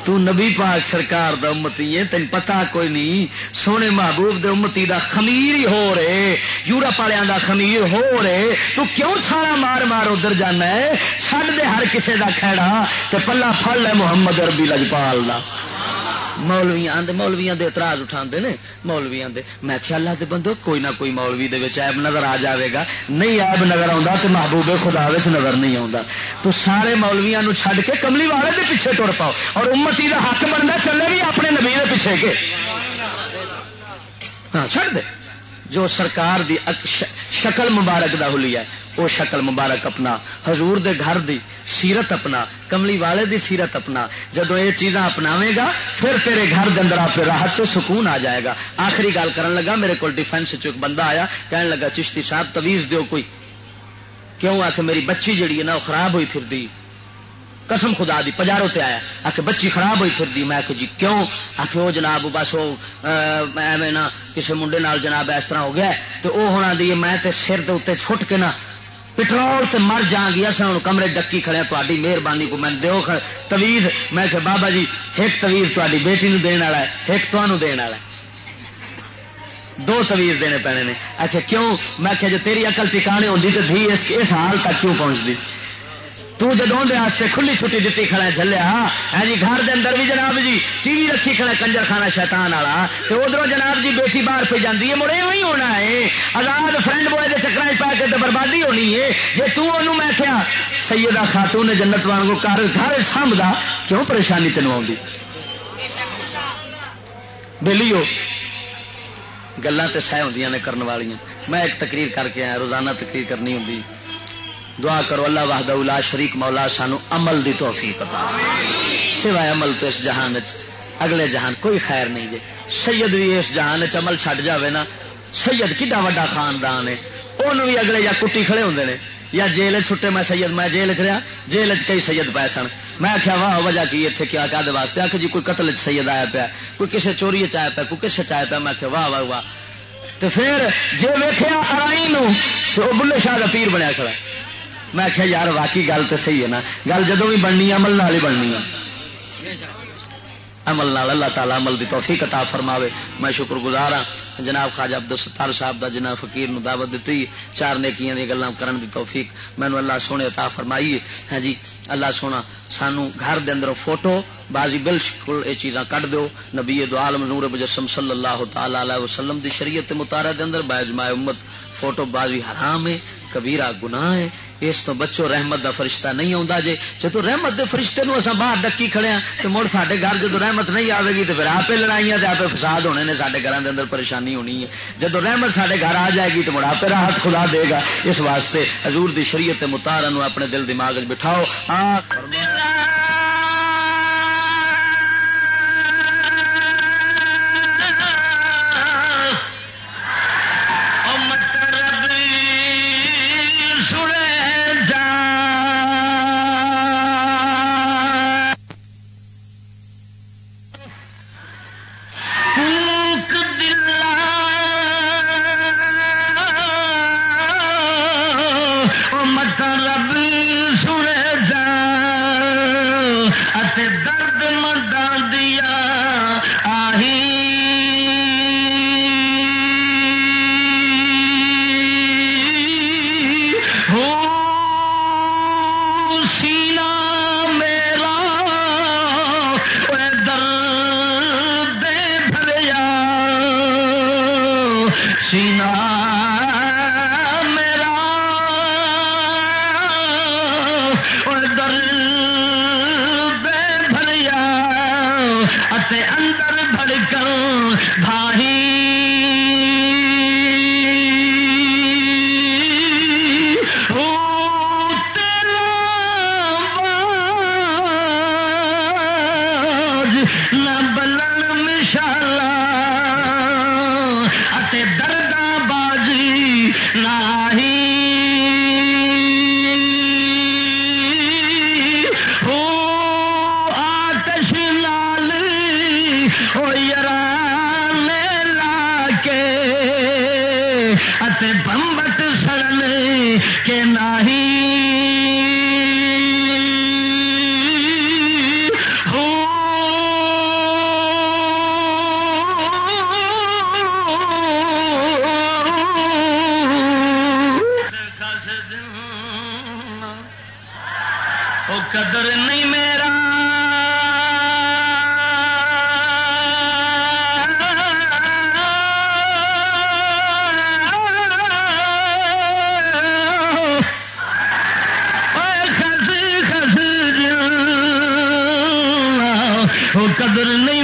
[SPEAKER 2] تو نبی پاک سرکار دا امتی ہے، تین پتا کوئی نہیں۔ سونے محبوب دے امتی دا خمیر ہی ہو رہے۔ یورپ والوں دا خمیر ہو رہے۔ تو کیوں سارا مار مار ادھر جانا ہے؟ چھڈ دے ہر کسے دا کھڑا تے پلا پھڑ لے محمد عربی لجپال دا۔ مولوی آدھے مولویا دے اعتراض اٹھا نے مولوی میں خیال اللہ دے بندو، کوئی نہ کوئی مولوی دے ایب نظر آ جاوے گا۔ نہیں ایب نظر آتا تو محبوب خدا نظر نہیں آتا تو سارے مولویا چھڈ کے کملی والے دے پیچھے ٹر پاؤ۔ اور امتی کا حق بنتا چلے بھی اپنے نبی دے پیچھے کے۔ ہاں چھڑ دے۔ جو سرکار دی شکل مبارک دا حلیہ ہے، وہ شکل مبارک اپنا، حضور دے گھر دی سیرت اپنا، کملی والے دی سیرت اپنا۔ جدو یہ چیزاں اپناوے گا، پھر تیرے گھر دے اندر آپ راحت تو سکون آ جائے گا۔ آخری گل کرن لگا، میرے کو ڈیفینس ایک بندہ آیا کہنے لگا، چشتی صاحب تویز دیو کوئی۔ کیوں؟ آ میری بچی جڑی ہے نا، وہ خراب ہوئی پھر دی۔ قسم خدا دی پجاروں تے آیا۔ آ کے بچی خراب ہوئی پھر دی۔ میں کہ جی کیوں؟ آ کے وہ جناب بس وہ ایویں نہ کسی منڈے نال جناب اس طرح ہو گیا تو وہ ہونا دی میں تے سر دے اتنے چھٹ کے نا پٹرول تے مر جا گیا سن ہوں کمرے ڈکی کھڑے تاری مہربانی کو میں دیو تویز میں کہ بابا جی ایک تویز تاری بیٹی نو دین والا ہے ایک تمہوں دین والا ہے۔ دو تویز دینے پینے نے۔ اچھا کیوں؟ میں کہ جو تیری اقل ٹکانے ہوتی تو دھی اس, اس حال تک کیوں پہنچتی تو جدوں واسطے کھلی چھٹی دیتی کھڑا چلیا ہاں جی گھر دے اندر بھی جناب جی ٹی وی رکھی کھڑا کنجر خانہ شیطان والا تو ادھر جناب جی بیٹی باہر پہ جاتی ہے، مڑے ہی ہونا ہے۔ آزاد فرینڈ بوائے کے چکر پا کے تو بربادی ہونی ہے۔ جی توں میں کیا سیدہ خاتون نے جنت وان کو گھر گھر سامدا، کیوں پریشانی تینوں آ بہلی ہو گلیں تو سہ ہوں نے کرنے والی میں ایک تقریر کر کے آیا، روزانہ تقریر کرنی ہوں دعا کرو اللہ واہد الا شریک مولا سانو عمل دی توفیق عطا سوائے عمل تو اس جہان اگلے جہان کوئی خیر نہیں جے۔ سید بھی اس جہان عمل چھڈ جاوے نا۔ سید کڈا وا خاندان ہے؟ انہوں بھی اگلے یا کٹی کھڑے ہوں نے۔ یا جیل چھٹے میں سید میں جیل چ رہا جیل چ کئی سید پائے سن۔ میں آخیا واہ، وجہ کی اتنے کیا کہ واسطے؟ آخ جی کوئی قتل سید آیا پیا۔ کوئی کسی چوری چایا پیا، کوئی کسی چایا پیا۔ میں آخیا واہ واہ واہ۔ تو پھر جی ویخیا آئی نو تو بلے شاہ کا پیر بنیا کھڑا۔ میں آخیا یار واقعی گل تو صحیح ہے نا۔ گل جدو بھی بننی عمل نال ہی بننی ہے۔ عمل نال اللہ تعالیٰ عمل دی توفیق عطا فرماوے۔ میں شکر گزار ہاں۔ جناب خواجہ عبد الستار صاحب دا جناب فقیر نو دعوت دیتی چار نیکیاں دی گلاں کرن دی توفیق مینوں اللہ سونے عطا فرمائیے۔ ہاں جی اللہ سونا، سانو گھر دے اندر فوٹو، بازی بالکل یہ چیزاں کٹ دو نبی دو عالم نور مجسم صلی اللہ تعالی علیہ وسلم دی شریعت متارا دے اندر باجماع امت، فوٹو بازی حرام ہے، کبیرہ گناہ ہے۔ اس تو بچو رحمت دا فرشتہ نہیں آتا جی جدو رحمت دے فرشتے نو اصا باہر ڈکی کھڑے ہیں تو مڑ سارے گھر جدو رحمت نہیں آئے گی تو پھر آپ لڑائیاں آپ فساد ہونے نے سارے گھروں کے اندر پریشانی ہونی ہے۔ جدو رحمت سارے گھر آ جائے گی تو مڑ آپ راحت خدا دے گا۔ اس واسطے حضور دی شریعت متارا اپنے دل دماغ بٹھاؤ۔
[SPEAKER 1] وہ قدر نہیں میرا۔
[SPEAKER 2] قدر نہیں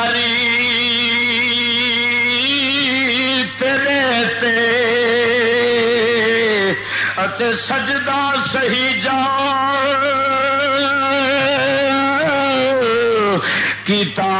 [SPEAKER 2] یاری تیرے تے سجدہ سہی جا کیتا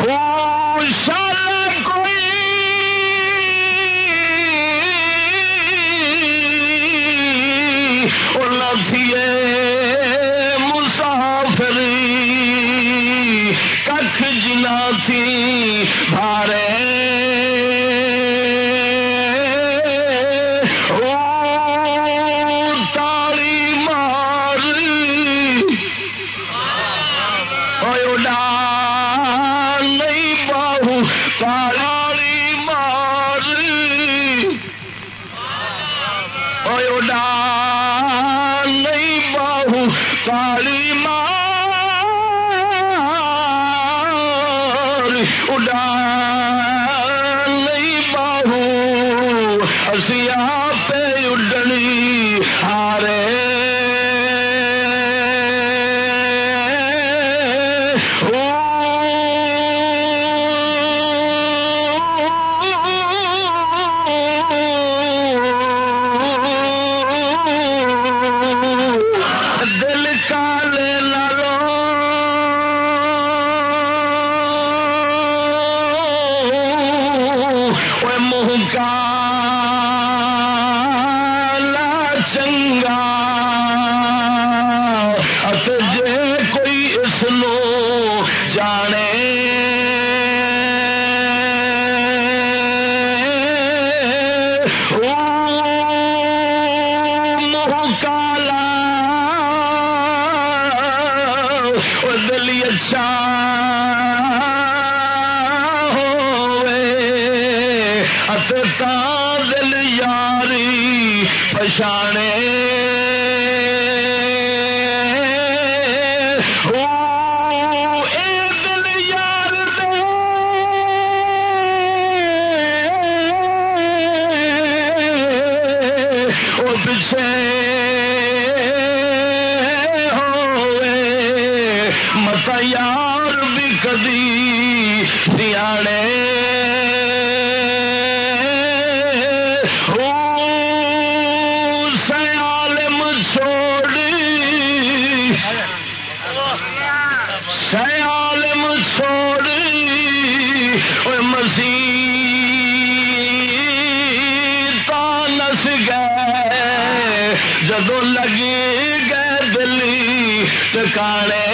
[SPEAKER 2] چھوڑ جدو لگی گئے دلی ٹکانے